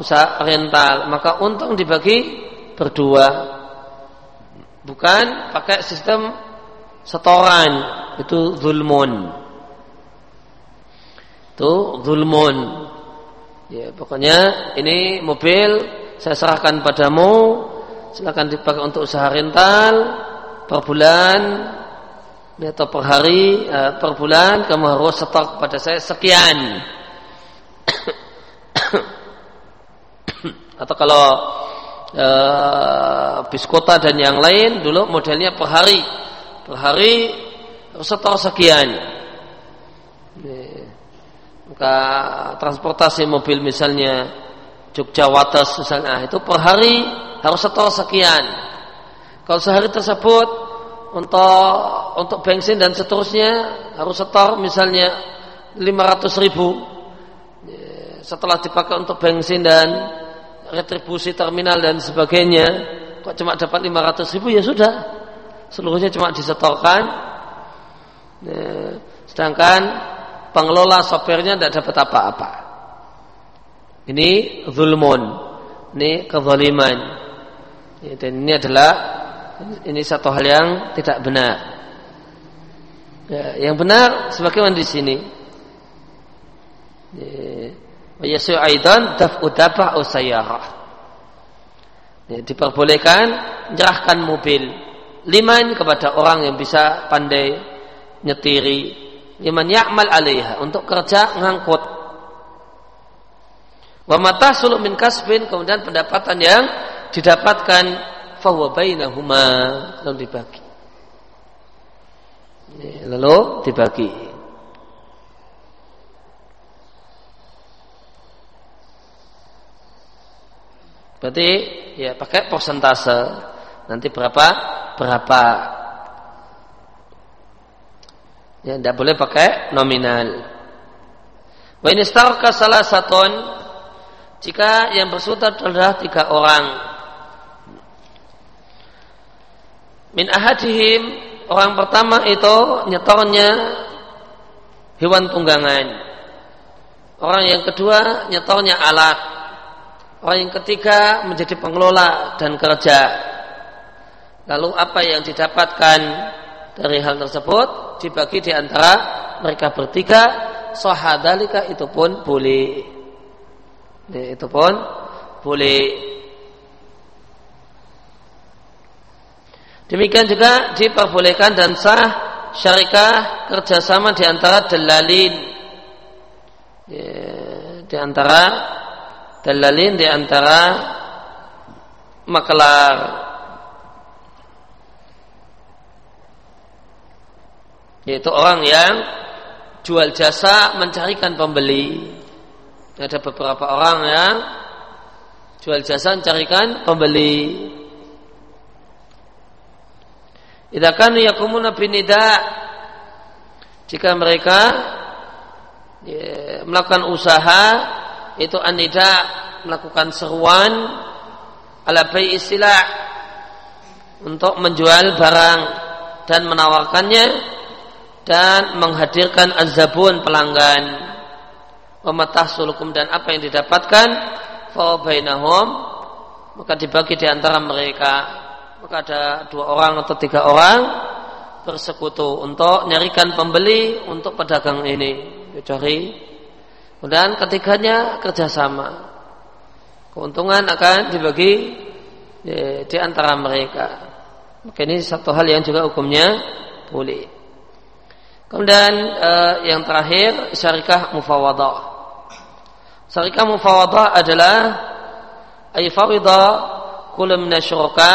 usaha rental. Maka untung dibagi berdua. Bukan pakai sistem setoran itu zulmun. Itu zulmun. Ya pokoknya ini mobil saya serahkan padamu. Silakan dipakai untuk usaha rental per bulan atau per hari uh, per bulan. Kamu harus stok pada saya sekian. (coughs) Atau kalau uh, biskota dan yang lain dulu modelnya per hari. Per hari harus setor sekian. Maka transportasi mobil misalnya Jogja Wates misalnya itu per hari harus setor sekian. Kalau sehari tersebut untuk untuk bensin dan seterusnya harus setor misalnya 500 ribu. Setelah dipakai untuk bensin dan retribusi terminal dan sebagainya cuma dapat 500 ribu? Ya sudah seluruhnya cuma disetorkan. Ya, sedangkan pengelola sopirnya tidak dapat apa-apa ini zulmun. Ini kezaliman. Dan ini adalah ini satu hal yang tidak benar. Ya, yang benar sebagaimana di sini. Ya, yasu aidan daf'u dabah ya, diperbolehkan menyerahkan mobil liman kepada orang yang bisa pandai nyetiri. Liman ya'mal alaiha untuk kerja ngangkut wa mata min kasbin kemudian pendapatan yang didapatkan fahuwa bainahuma lalu dibagi lalu dibagi Berarti ya pakai persentase. Nanti berapa? Berapa? Ya, tidak boleh pakai nominal. Wa ini salah satu jika yang bersutut adalah tiga orang. Min ahadihim orang pertama itu nyetornya hewan tunggangan. Orang yang kedua nyetornya alat. Orang yang ketiga menjadi pengelola dan kerja. Lalu apa yang didapatkan dari hal tersebut dibagi di antara mereka bertiga. Sohadalika itu pun boleh. Itu pun boleh. Demikian juga diperbolehkan dan sah syarikah kerjasama di antara delalin. di antara dalalin di antara maklar yaitu orang yang jual jasa mencarikan pembeli ada beberapa orang yang jual jasa mencarikan pembeli. Idza kanu yakumuna binida. Jika mereka ya, melakukan usaha itu anida melakukan seruan ala bai istilah untuk menjual barang dan menawarkannya dan menghadirkan azabun pelanggan pematah sulukum dan apa yang didapatkan bainahum maka dibagi di antara mereka maka ada dua orang atau tiga orang bersekutu untuk nyarikan pembeli untuk pedagang ini cari Kemudian ketiganya kerjasama. Keuntungan akan dibagi di, di antara mereka. Maka ini satu hal yang juga hukumnya boleh. Kemudian eh, yang terakhir syarikah mufawadah. Syarikah mufawadah adalah ay farida kullu minasyuraka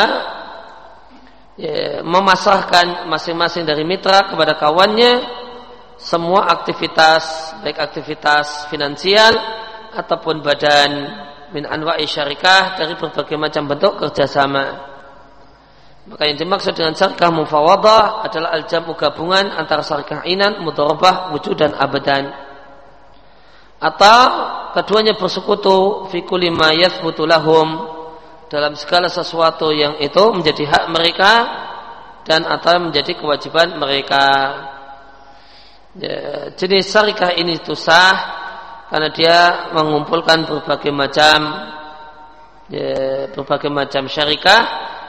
ya, memasrahkan masing-masing dari mitra kepada kawannya semua aktivitas baik aktivitas finansial ataupun badan min anwa'i syarikah dari berbagai macam bentuk kerjasama. Maka yang dimaksud dengan syarikah mufawadah adalah al-jam'u gabungan antara syarikah inan, mudharabah, wujud dan abadan. Atau keduanya bersekutu fi kulli ma dalam segala sesuatu yang itu menjadi hak mereka dan atau menjadi kewajiban mereka. Ya, jenis syarikah ini itu sah karena dia mengumpulkan berbagai macam ya, berbagai macam syarikah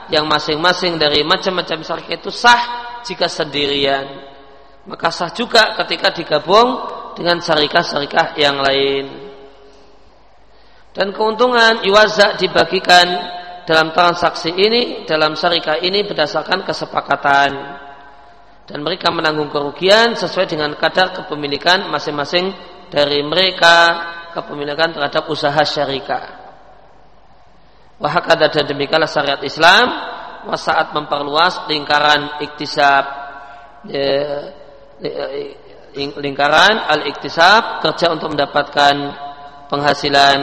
yang masing-masing dari macam-macam syarikah itu sah jika sendirian. Maka sah juga ketika digabung dengan syarikah-syarikah yang lain. Dan keuntungan iwaza dibagikan dalam transaksi ini dalam syarikah ini berdasarkan kesepakatan. Dan mereka menanggung kerugian sesuai dengan kadar kepemilikan masing-masing dari mereka kepemilikan terhadap usaha syarikat. Wahakada dan demikianlah syariat Islam saat memperluas lingkaran iktisab. Ya, lingkaran al-iktisab kerja untuk mendapatkan penghasilan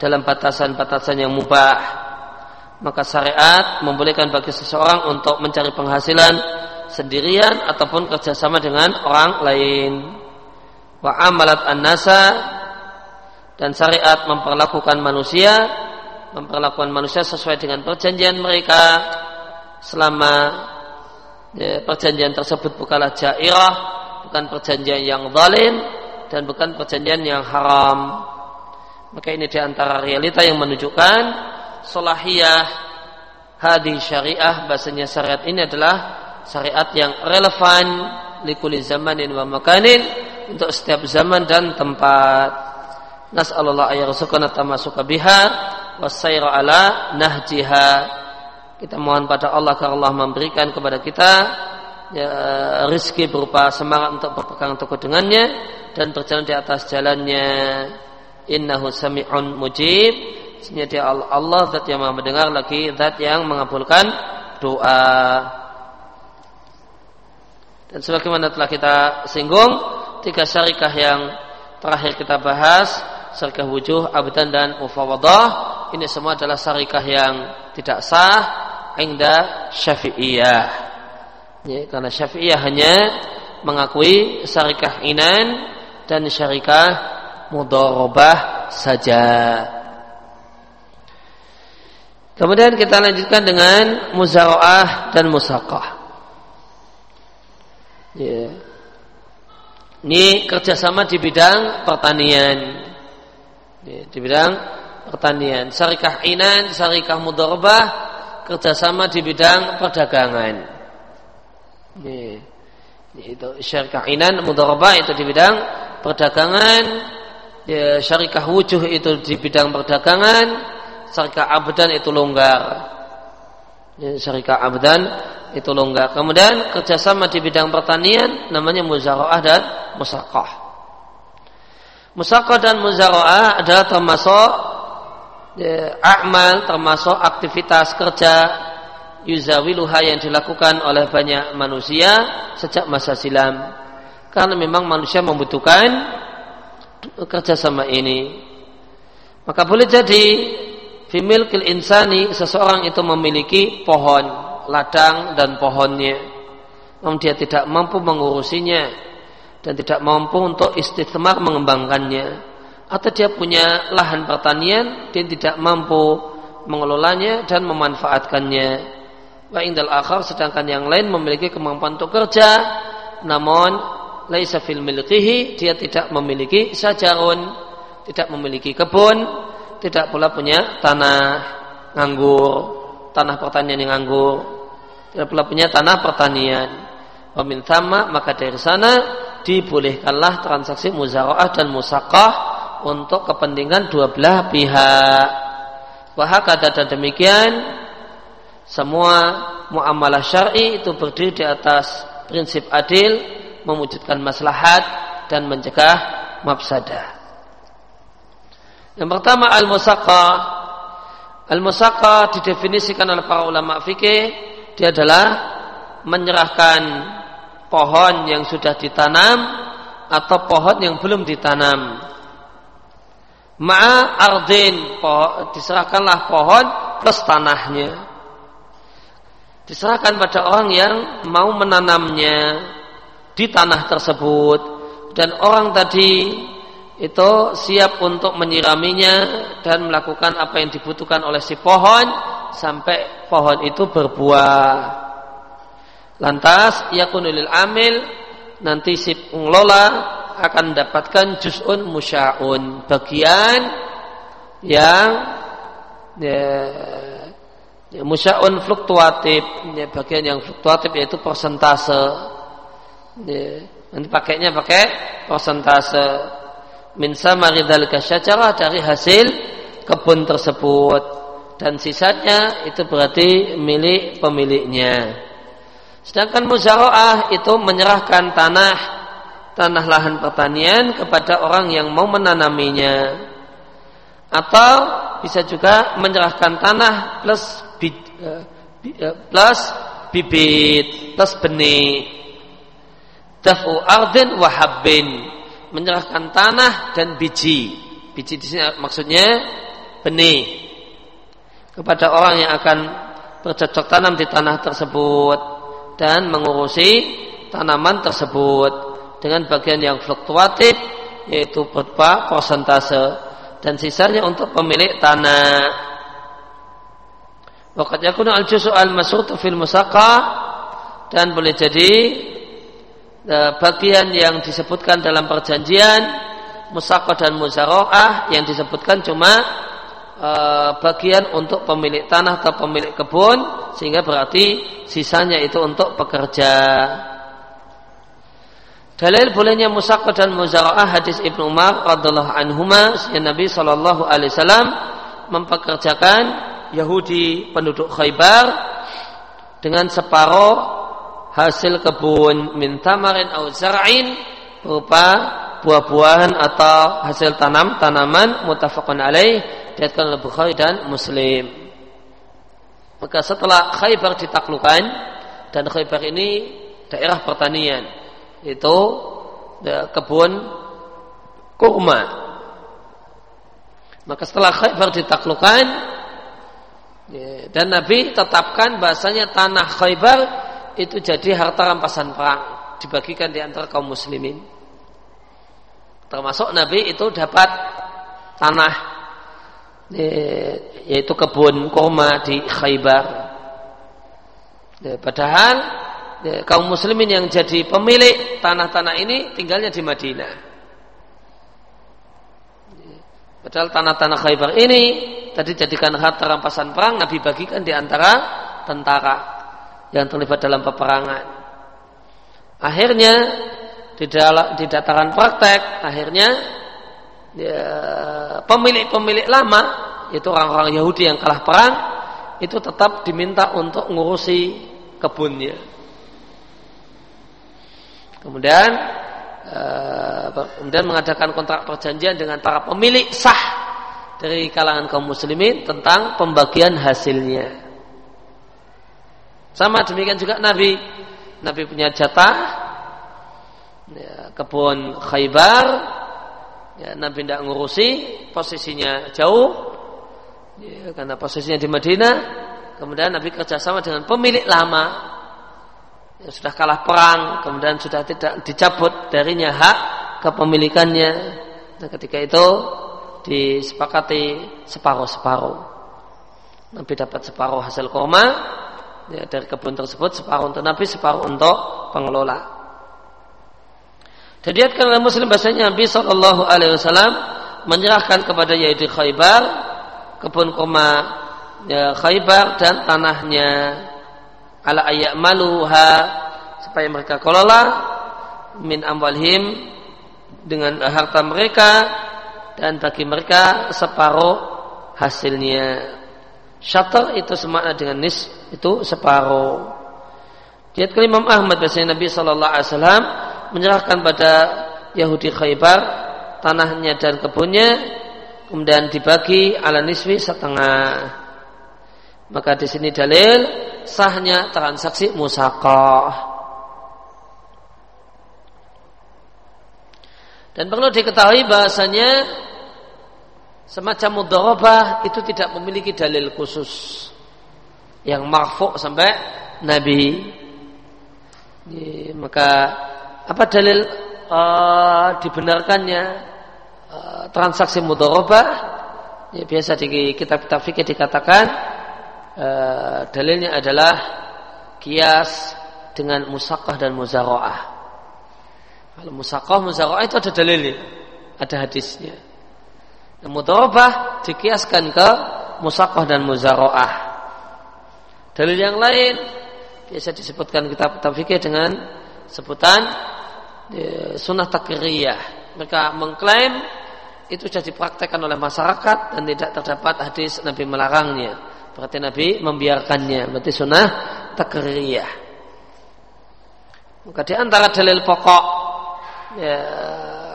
dalam batasan-batasan yang mubah maka syariat membolehkan bagi seseorang untuk mencari penghasilan sendirian ataupun kerjasama dengan orang lain. Wa amalat an-nasa dan syariat memperlakukan manusia memperlakukan manusia sesuai dengan perjanjian mereka selama ya, perjanjian tersebut bukanlah jairah, bukan perjanjian yang zalim dan bukan perjanjian yang haram. Maka ini di antara realita yang menunjukkan solahiyah hadis syariah bahasanya syariat ini adalah syariat yang relevan likuli zamanin wa makanin untuk setiap zaman dan tempat. Nas'alullah ayyarzuqana tamasuka biha wasayra ala nahjiha kita mohon pada Allah agar Allah memberikan kepada kita ya, rizki berupa semangat untuk berpegang teguh dengannya dan berjalan di atas jalannya. Innahu sami'un mujib. Sesungguhnya dia Allah, Allah zat yang mendengar lagi zat yang mengabulkan doa. Dan sebagaimana telah kita singgung, tiga syarikah yang terakhir kita bahas, syarikah wujuh, abdan dan mufawadah, ini semua adalah syarikah yang tidak sah Inda syafi'iyah ya, karena syafi'iyah hanya mengakui syarikah inan dan syarikah mudorobah saja kemudian kita lanjutkan dengan muzaroah dan musakah ya. ini kerjasama di bidang pertanian ya, di bidang pertanian syarikah inan syarikah mudorobah kerjasama di bidang perdagangan. Itu syarikah inan mudharabah itu di bidang perdagangan, ya, syarikah wujuh itu di bidang perdagangan, syarikah abdan itu longgar. Ya, syarikah abdan itu longgar. Kemudian kerjasama di bidang pertanian namanya muzaraah dan musakah. Musakah dan muzaraah adalah termasuk ya, amal termasuk aktivitas kerja yuzawiluha yang dilakukan oleh banyak manusia sejak masa silam. Karena memang manusia membutuhkan kerjasama ini. Maka boleh jadi fimilkil insani seseorang itu memiliki pohon ladang dan pohonnya. Namun dia tidak mampu mengurusinya dan tidak mampu untuk istismar mengembangkannya. Atau dia punya lahan pertanian dia tidak mampu mengelolanya dan memanfaatkannya wa indal akhar sedangkan yang lain memiliki kemampuan untuk kerja namun laisa fil milkihi dia tidak memiliki sajarun tidak memiliki kebun tidak pula punya tanah nganggur tanah pertanian yang nganggur tidak pula punya tanah pertanian Wamin maka dari sana dibolehkanlah transaksi muzaraah dan musakah untuk kepentingan dua belah pihak. Wahakata dan demikian semua muamalah syar'i itu berdiri di atas prinsip adil, mewujudkan maslahat dan mencegah mafsadah. Yang pertama al-musaqah. Al-musaqah didefinisikan oleh para ulama fikih dia adalah menyerahkan pohon yang sudah ditanam atau pohon yang belum ditanam Ma'a ardin diserahkanlah pohon plus tanahnya. Diserahkan pada orang yang mau menanamnya di tanah tersebut dan orang tadi itu siap untuk menyiraminya dan melakukan apa yang dibutuhkan oleh si pohon sampai pohon itu berbuah. Lantas yakunulil amil nanti si pengelola akan mendapatkan juz'un musya'un bagian yang ya, musya'un fluktuatif. Ya, bagian yang fluktuatif yaitu persentase. Ya, nanti pakainya pakai persentase. Min samari dzalika syajarah dari hasil kebun tersebut. Dan sisanya itu berarti milik pemiliknya. Sedangkan muzaroah itu menyerahkan tanah tanah lahan pertanian kepada orang yang mau menanaminya atau bisa juga menyerahkan tanah plus bid, uh, plus bibit plus benih. Dafu ardin wahabin menyerahkan tanah dan biji. Biji di sini maksudnya benih. Kepada orang yang akan bercocok tanam di tanah tersebut dan mengurusi tanaman tersebut dengan bagian yang fluktuatif yaitu berupa persentase dan sisanya untuk pemilik tanah Waqad yakunu al-juz'u al-masrutu fil musaqqa dan boleh jadi e, bagian yang disebutkan dalam perjanjian musaqqa dan muzaroah yang disebutkan cuma e, bagian untuk pemilik tanah atau pemilik kebun sehingga berarti sisanya itu untuk pekerja. Dalil bolehnya musaqqa dan muzaroah hadis Ibnu Umar radhiallahu anhuma Nabi sallallahu alaihi wasallam mempekerjakan Yahudi penduduk Khaybar dengan separuh hasil kebun min tamarin au zar'in berupa buah-buahan atau hasil tanam tanaman mutafaqun alaih diatkan oleh Bukhari dan Muslim. Maka setelah Khaybar ditaklukkan dan Khaybar ini daerah pertanian itu ya, kebun kurma. Maka setelah Khaybar ditaklukkan Ya, dan Nabi tetapkan bahasanya tanah Khaybar itu jadi harta rampasan perang dibagikan di antara kaum muslimin. Termasuk Nabi itu dapat tanah ya, yaitu kebun kurma di Khaybar. Ya, kaum muslimin yang jadi pemilik tanah-tanah ini tinggalnya di Madinah. Padahal tanah-tanah Khaybar ini tadi jadikan harta rampasan perang Nabi bagikan di antara tentara yang terlibat dalam peperangan. Akhirnya di, dalam, di dataran praktek akhirnya ya, pemilik-pemilik lama itu orang-orang Yahudi yang kalah perang itu tetap diminta untuk ngurusi kebunnya. Kemudian uh, kemudian mengadakan kontrak perjanjian dengan para pemilik sah dari kalangan kaum muslimin tentang pembagian hasilnya. Sama demikian juga Nabi. Nabi punya jatah ya, kebun Khaybar. Ya, Nabi tidak ngurusi, posisinya jauh. Ya, karena posisinya di Madinah. Kemudian Nabi kerjasama dengan pemilik lama sudah kalah perang, kemudian sudah tidak dicabut darinya hak kepemilikannya. Nah, ketika itu disepakati separuh-separuh. Nabi dapat separuh hasil kurma ya, dari kebun tersebut, separuh untuk Nabi, separuh untuk pengelola. Dilihatkan oleh Muslim bahasanya Nabi Shallallahu Alaihi Wasallam menyerahkan kepada Yahudi Khaybar kebun kurma ya, Khaybar dan tanahnya ala ayak maluha supaya mereka kelola min amwalhim dengan harta mereka dan bagi mereka separuh hasilnya. Syatar itu semakna dengan nis itu separuh. Diat Imam Ahmad bahasa Nabi Shallallahu Alaihi Wasallam menyerahkan pada Yahudi Khaybar tanahnya dan kebunnya kemudian dibagi ala niswi setengah. Maka di sini dalil sahnya transaksi musaqah. Dan perlu diketahui bahasanya semacam mudharabah itu tidak memiliki dalil khusus yang marfu sampai Nabi. maka apa dalil uh, dibenarkannya uh, transaksi mudharabah? Ya, biasa di kitab-kitab fikih dikatakan uh, dalilnya adalah kias dengan musakah dan muzaraah. Kalau musakoh, musakoh itu ada dalilnya, ada hadisnya. Nah, mudharabah dikiaskan ke musakoh dan muzaroah. Dalil yang lain biasa disebutkan kitab kitab fikih dengan sebutan ya, sunnah takriyah. Mereka mengklaim itu sudah dipraktekkan oleh masyarakat dan tidak terdapat hadis Nabi melarangnya. Berarti Nabi membiarkannya. Berarti sunnah takriyah. Maka di antara dalil pokok ya,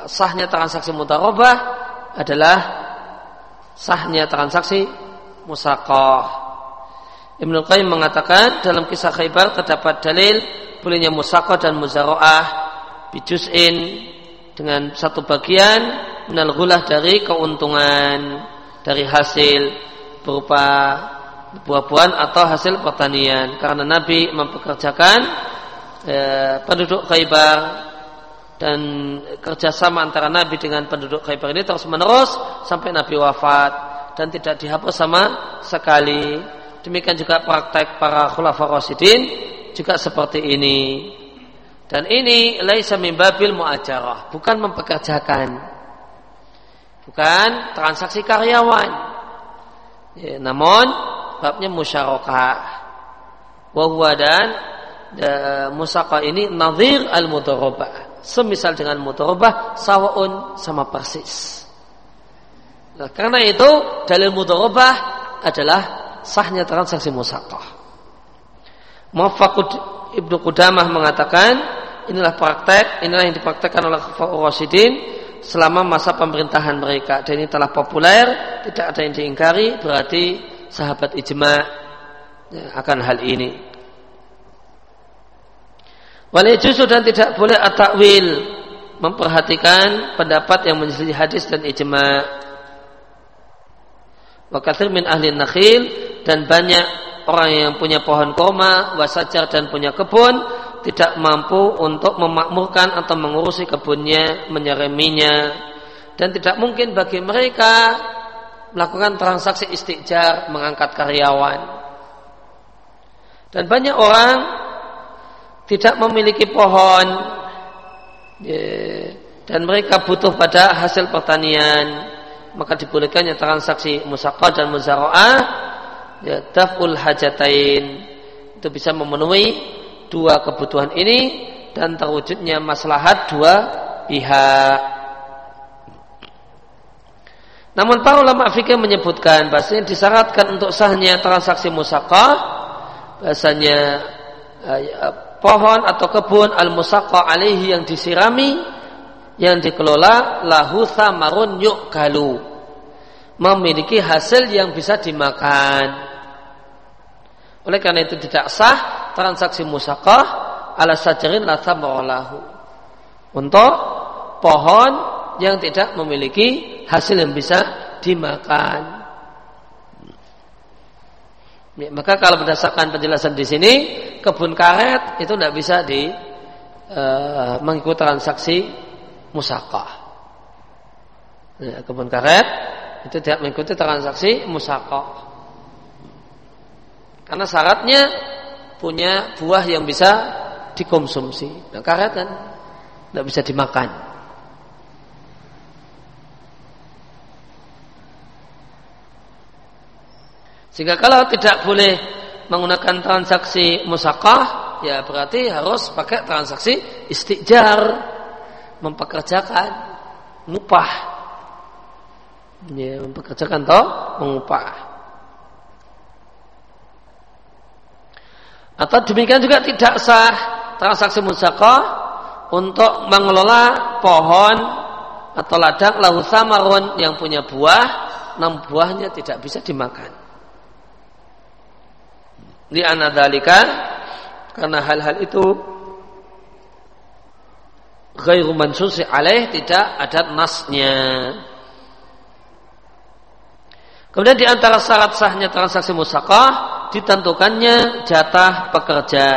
sahnya transaksi mutarobah adalah sahnya transaksi musaqah. Ibnu Qayyim mengatakan dalam kisah Khaybar terdapat dalil bolehnya musaqah dan muzaroah bijus'in dengan satu bagian minal gulah dari keuntungan dari hasil berupa buah-buahan atau hasil pertanian karena Nabi mempekerjakan eh, penduduk Khaybar dan kerjasama antara Nabi dengan penduduk Khaybar ini terus menerus sampai Nabi wafat dan tidak dihapus sama sekali demikian juga praktek para khulafa rasidin juga seperti ini. Dan ini laisa min babil muajarah, bukan mempekerjakan. Bukan transaksi karyawan. Ya, namun babnya musyarakah. Wa dan ya, musaka ini nazir al mudharabah. Semisal dengan mudharabah sawaun sama persis. Nah, karena itu dalil mudharabah adalah sahnya transaksi musaqah. Muwaffaqud Ibnu Qudamah mengatakan inilah praktek, inilah yang dipraktekkan oleh Rasidin selama masa pemerintahan mereka dan ini telah populer, tidak ada yang diingkari, berarti sahabat ijma akan hal ini. Wali justru dan tidak boleh atakwil memperhatikan pendapat yang menyelisih hadis dan ijma. Wa min ahli nakhil dan banyak orang yang punya pohon koma, wasajar dan punya kebun tidak mampu untuk memakmurkan atau mengurusi kebunnya, menyereminya dan tidak mungkin bagi mereka melakukan transaksi istijar mengangkat karyawan. Dan banyak orang tidak memiliki pohon dan mereka butuh pada hasil pertanian maka dibolehkannya transaksi musaqah dan muzara'ah ya daf'ul hajatain itu bisa memenuhi dua kebutuhan ini dan terwujudnya maslahat dua pihak. Namun para ulama fikih menyebutkan bahasanya disyaratkan untuk sahnya transaksi musaqah bahasanya eh, pohon atau kebun al musaqah alaihi yang disirami yang dikelola lahu samarun yu'kalu. Memiliki hasil yang bisa dimakan. Oleh karena itu tidak sah transaksi musakah ala sajarin la untuk pohon yang tidak memiliki hasil yang bisa dimakan ya, maka kalau berdasarkan penjelasan di sini kebun karet itu tidak bisa di uh, mengikuti transaksi musakah. Ya, kebun karet itu tidak mengikuti transaksi musakah. Karena syaratnya punya buah yang bisa dikonsumsi. Nah, karet kan tidak bisa dimakan. Sehingga kalau tidak boleh menggunakan transaksi musakah, ya berarti harus pakai transaksi istijar mempekerjakan mupah ya, mempekerjakan toh mengupah. Atau demikian juga tidak sah transaksi musakah untuk mengelola pohon atau ladang lahu samarun yang punya buah enam buahnya tidak bisa dimakan di anadalika karena hal-hal itu ghairu mansusi alaih tidak ada nasnya. Kemudian di antara syarat sahnya transaksi musakah ditentukannya jatah pekerja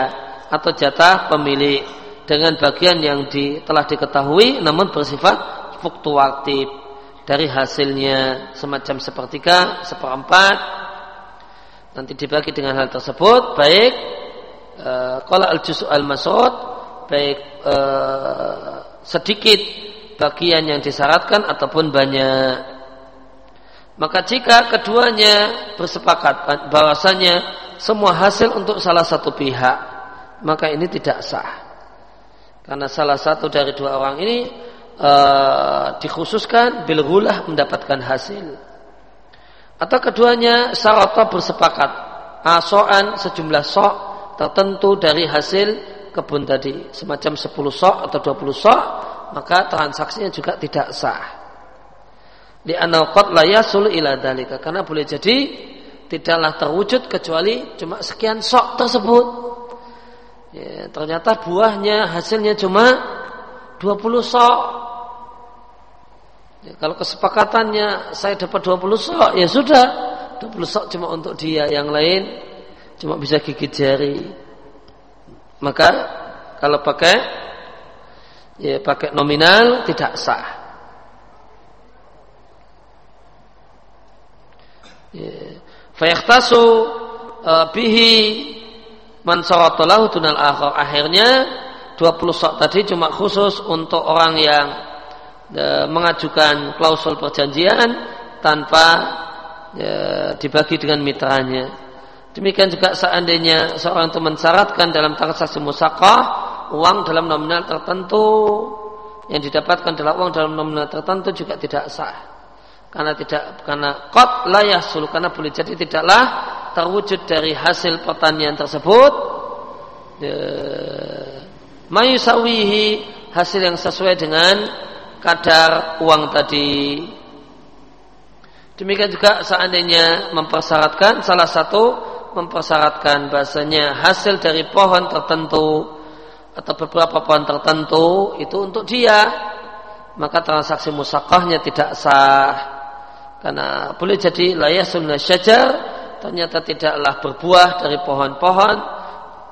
atau jatah pemilik dengan bagian yang di, telah diketahui namun bersifat fluktuatif dari hasilnya semacam sepertiga, seperempat nanti dibagi dengan hal tersebut baik kalau al juzu al masrud baik e, sedikit bagian yang disyaratkan ataupun banyak. Maka jika keduanya bersepakat bahwasanya semua hasil untuk salah satu pihak, maka ini tidak sah. Karena salah satu dari dua orang ini e, dikhususkan bilgulah mendapatkan hasil. Atau keduanya syaratnya bersepakat. Asoan sejumlah sok tertentu dari hasil kebun tadi. Semacam 10 sok atau 20 sok maka transaksinya juga tidak sah. Di anaqat la yasul ila dalika karena boleh jadi tidaklah terwujud kecuali cuma sekian sok tersebut. Ya, ternyata buahnya hasilnya cuma 20 sok ya, kalau kesepakatannya saya dapat 20 sok ya sudah 20 sok cuma untuk dia yang lain cuma bisa gigit jari maka kalau pakai ya pakai nominal tidak sah. Ya. Fayakhtasu uh, bihi man tunal akhir. Akhirnya 20 sok tadi cuma khusus untuk orang yang uh, mengajukan klausul perjanjian tanpa uh, dibagi dengan mitranya. Demikian juga seandainya seorang itu mensyaratkan dalam transaksi musakah uang dalam nominal tertentu yang didapatkan dalam uang dalam nominal tertentu juga tidak sah karena tidak karena kot layah sulu karena boleh jadi tidaklah terwujud dari hasil pertanian tersebut mayusawihi hasil yang sesuai dengan kadar uang tadi demikian juga seandainya mempersyaratkan salah satu mempersyaratkan bahasanya hasil dari pohon tertentu atau beberapa pohon tertentu itu untuk dia maka transaksi musakahnya tidak sah karena boleh jadi sunnah syajar ternyata tidaklah berbuah dari pohon-pohon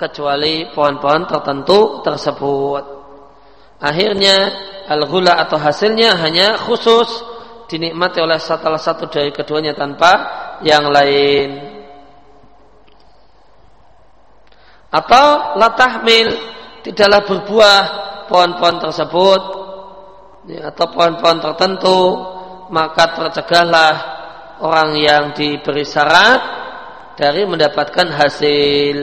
kecuali pohon-pohon tertentu tersebut. Akhirnya al-ghula atau hasilnya hanya khusus dinikmati oleh salah satu dari keduanya tanpa yang lain. Atau latahmil tidaklah berbuah pohon-pohon tersebut ya, atau pohon-pohon tertentu maka tercegahlah orang yang diberi syarat dari mendapatkan hasil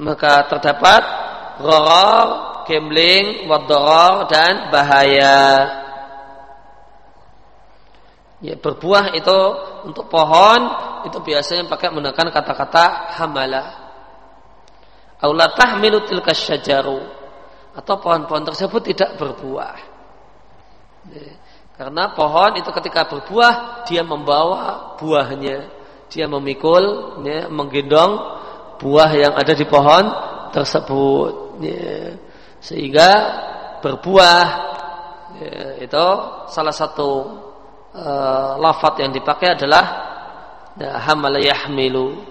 maka terdapat gharar, gambling, wadoror dan bahaya ya berbuah itu untuk pohon itu biasanya pakai menggunakan kata-kata hamala aula tahmilu tilka syajaru atau pohon-pohon tersebut tidak berbuah ya. Karena pohon itu ketika berbuah dia membawa buahnya, dia memikul, ya, menggendong buah yang ada di pohon tersebut, ya. Sehingga berbuah ya, itu salah satu uh, lafat yang dipakai adalah ya, hamal yahmilu.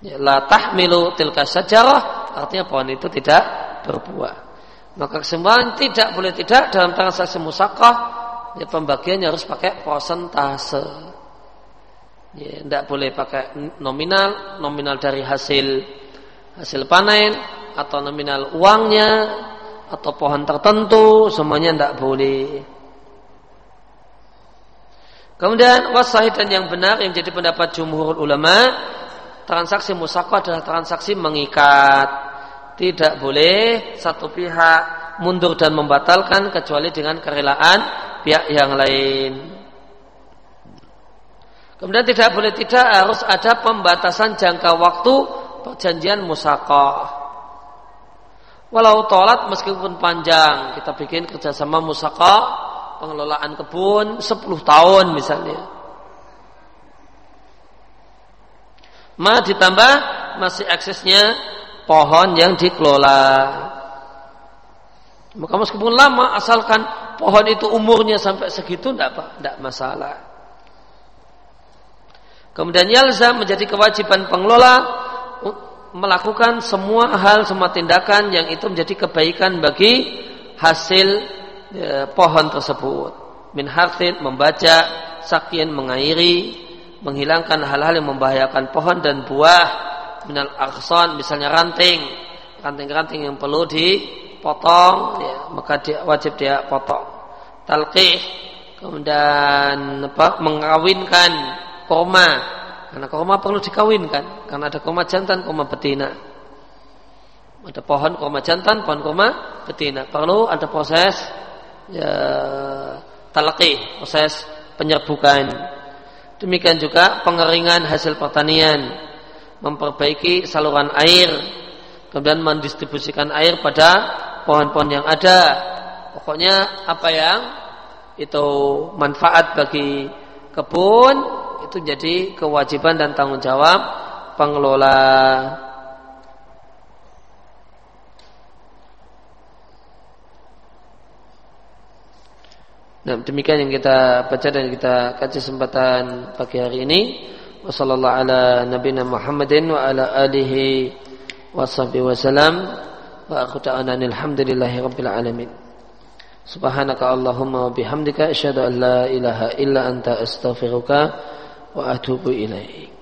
Ya, la tahmilu tilka sajarah artinya pohon itu tidak berbuah. Maka kesembuhan tidak boleh tidak dalam transaksi musakah ya pembagiannya harus pakai persentase. Ya, tidak boleh pakai nominal, nominal dari hasil hasil panen atau nominal uangnya atau pohon tertentu semuanya tidak boleh. Kemudian wasahid dan yang benar yang jadi pendapat jumhur ulama transaksi musako adalah transaksi mengikat. Tidak boleh satu pihak mundur dan membatalkan kecuali dengan kerelaan pihak yang lain. Kemudian tidak boleh tidak harus ada pembatasan jangka waktu perjanjian musakah. Walau tolat meskipun panjang, kita bikin kerjasama musakah, pengelolaan kebun 10 tahun misalnya. Ma ditambah masih aksesnya pohon yang dikelola. Maka meskipun lama asalkan pohon itu umurnya sampai segitu tidak tidak masalah. Kemudian yalzam menjadi kewajiban pengelola melakukan semua hal, semua tindakan yang itu menjadi kebaikan bagi hasil ya, pohon tersebut. Min hartin membaca, sakin mengairi, menghilangkan hal-hal yang membahayakan pohon dan buah, minal akson misalnya ranting, ranting-ranting yang perlu dipotong, ya, maka dia, wajib dia potong. Talqih kemudian apa mengawinkan koma karena koma perlu dikawinkan. Karena ada koma jantan koma betina. Ada pohon koma jantan pohon koma betina. Perlu ada proses ya, talqih proses penyerbukan. Demikian juga pengeringan hasil pertanian. Memperbaiki saluran air. Kemudian mendistribusikan air pada pohon-pohon yang ada. Pokoknya apa yang itu manfaat bagi kebun itu jadi kewajiban dan tanggung jawab pengelola. Nah, demikian yang kita baca dan kita kaji kesempatan pagi hari ini. Wassallallahu ala nabiyina Muhammadin bihamdika asyhadu an la ilaha illa anta astaghfiruka وأتوب إليك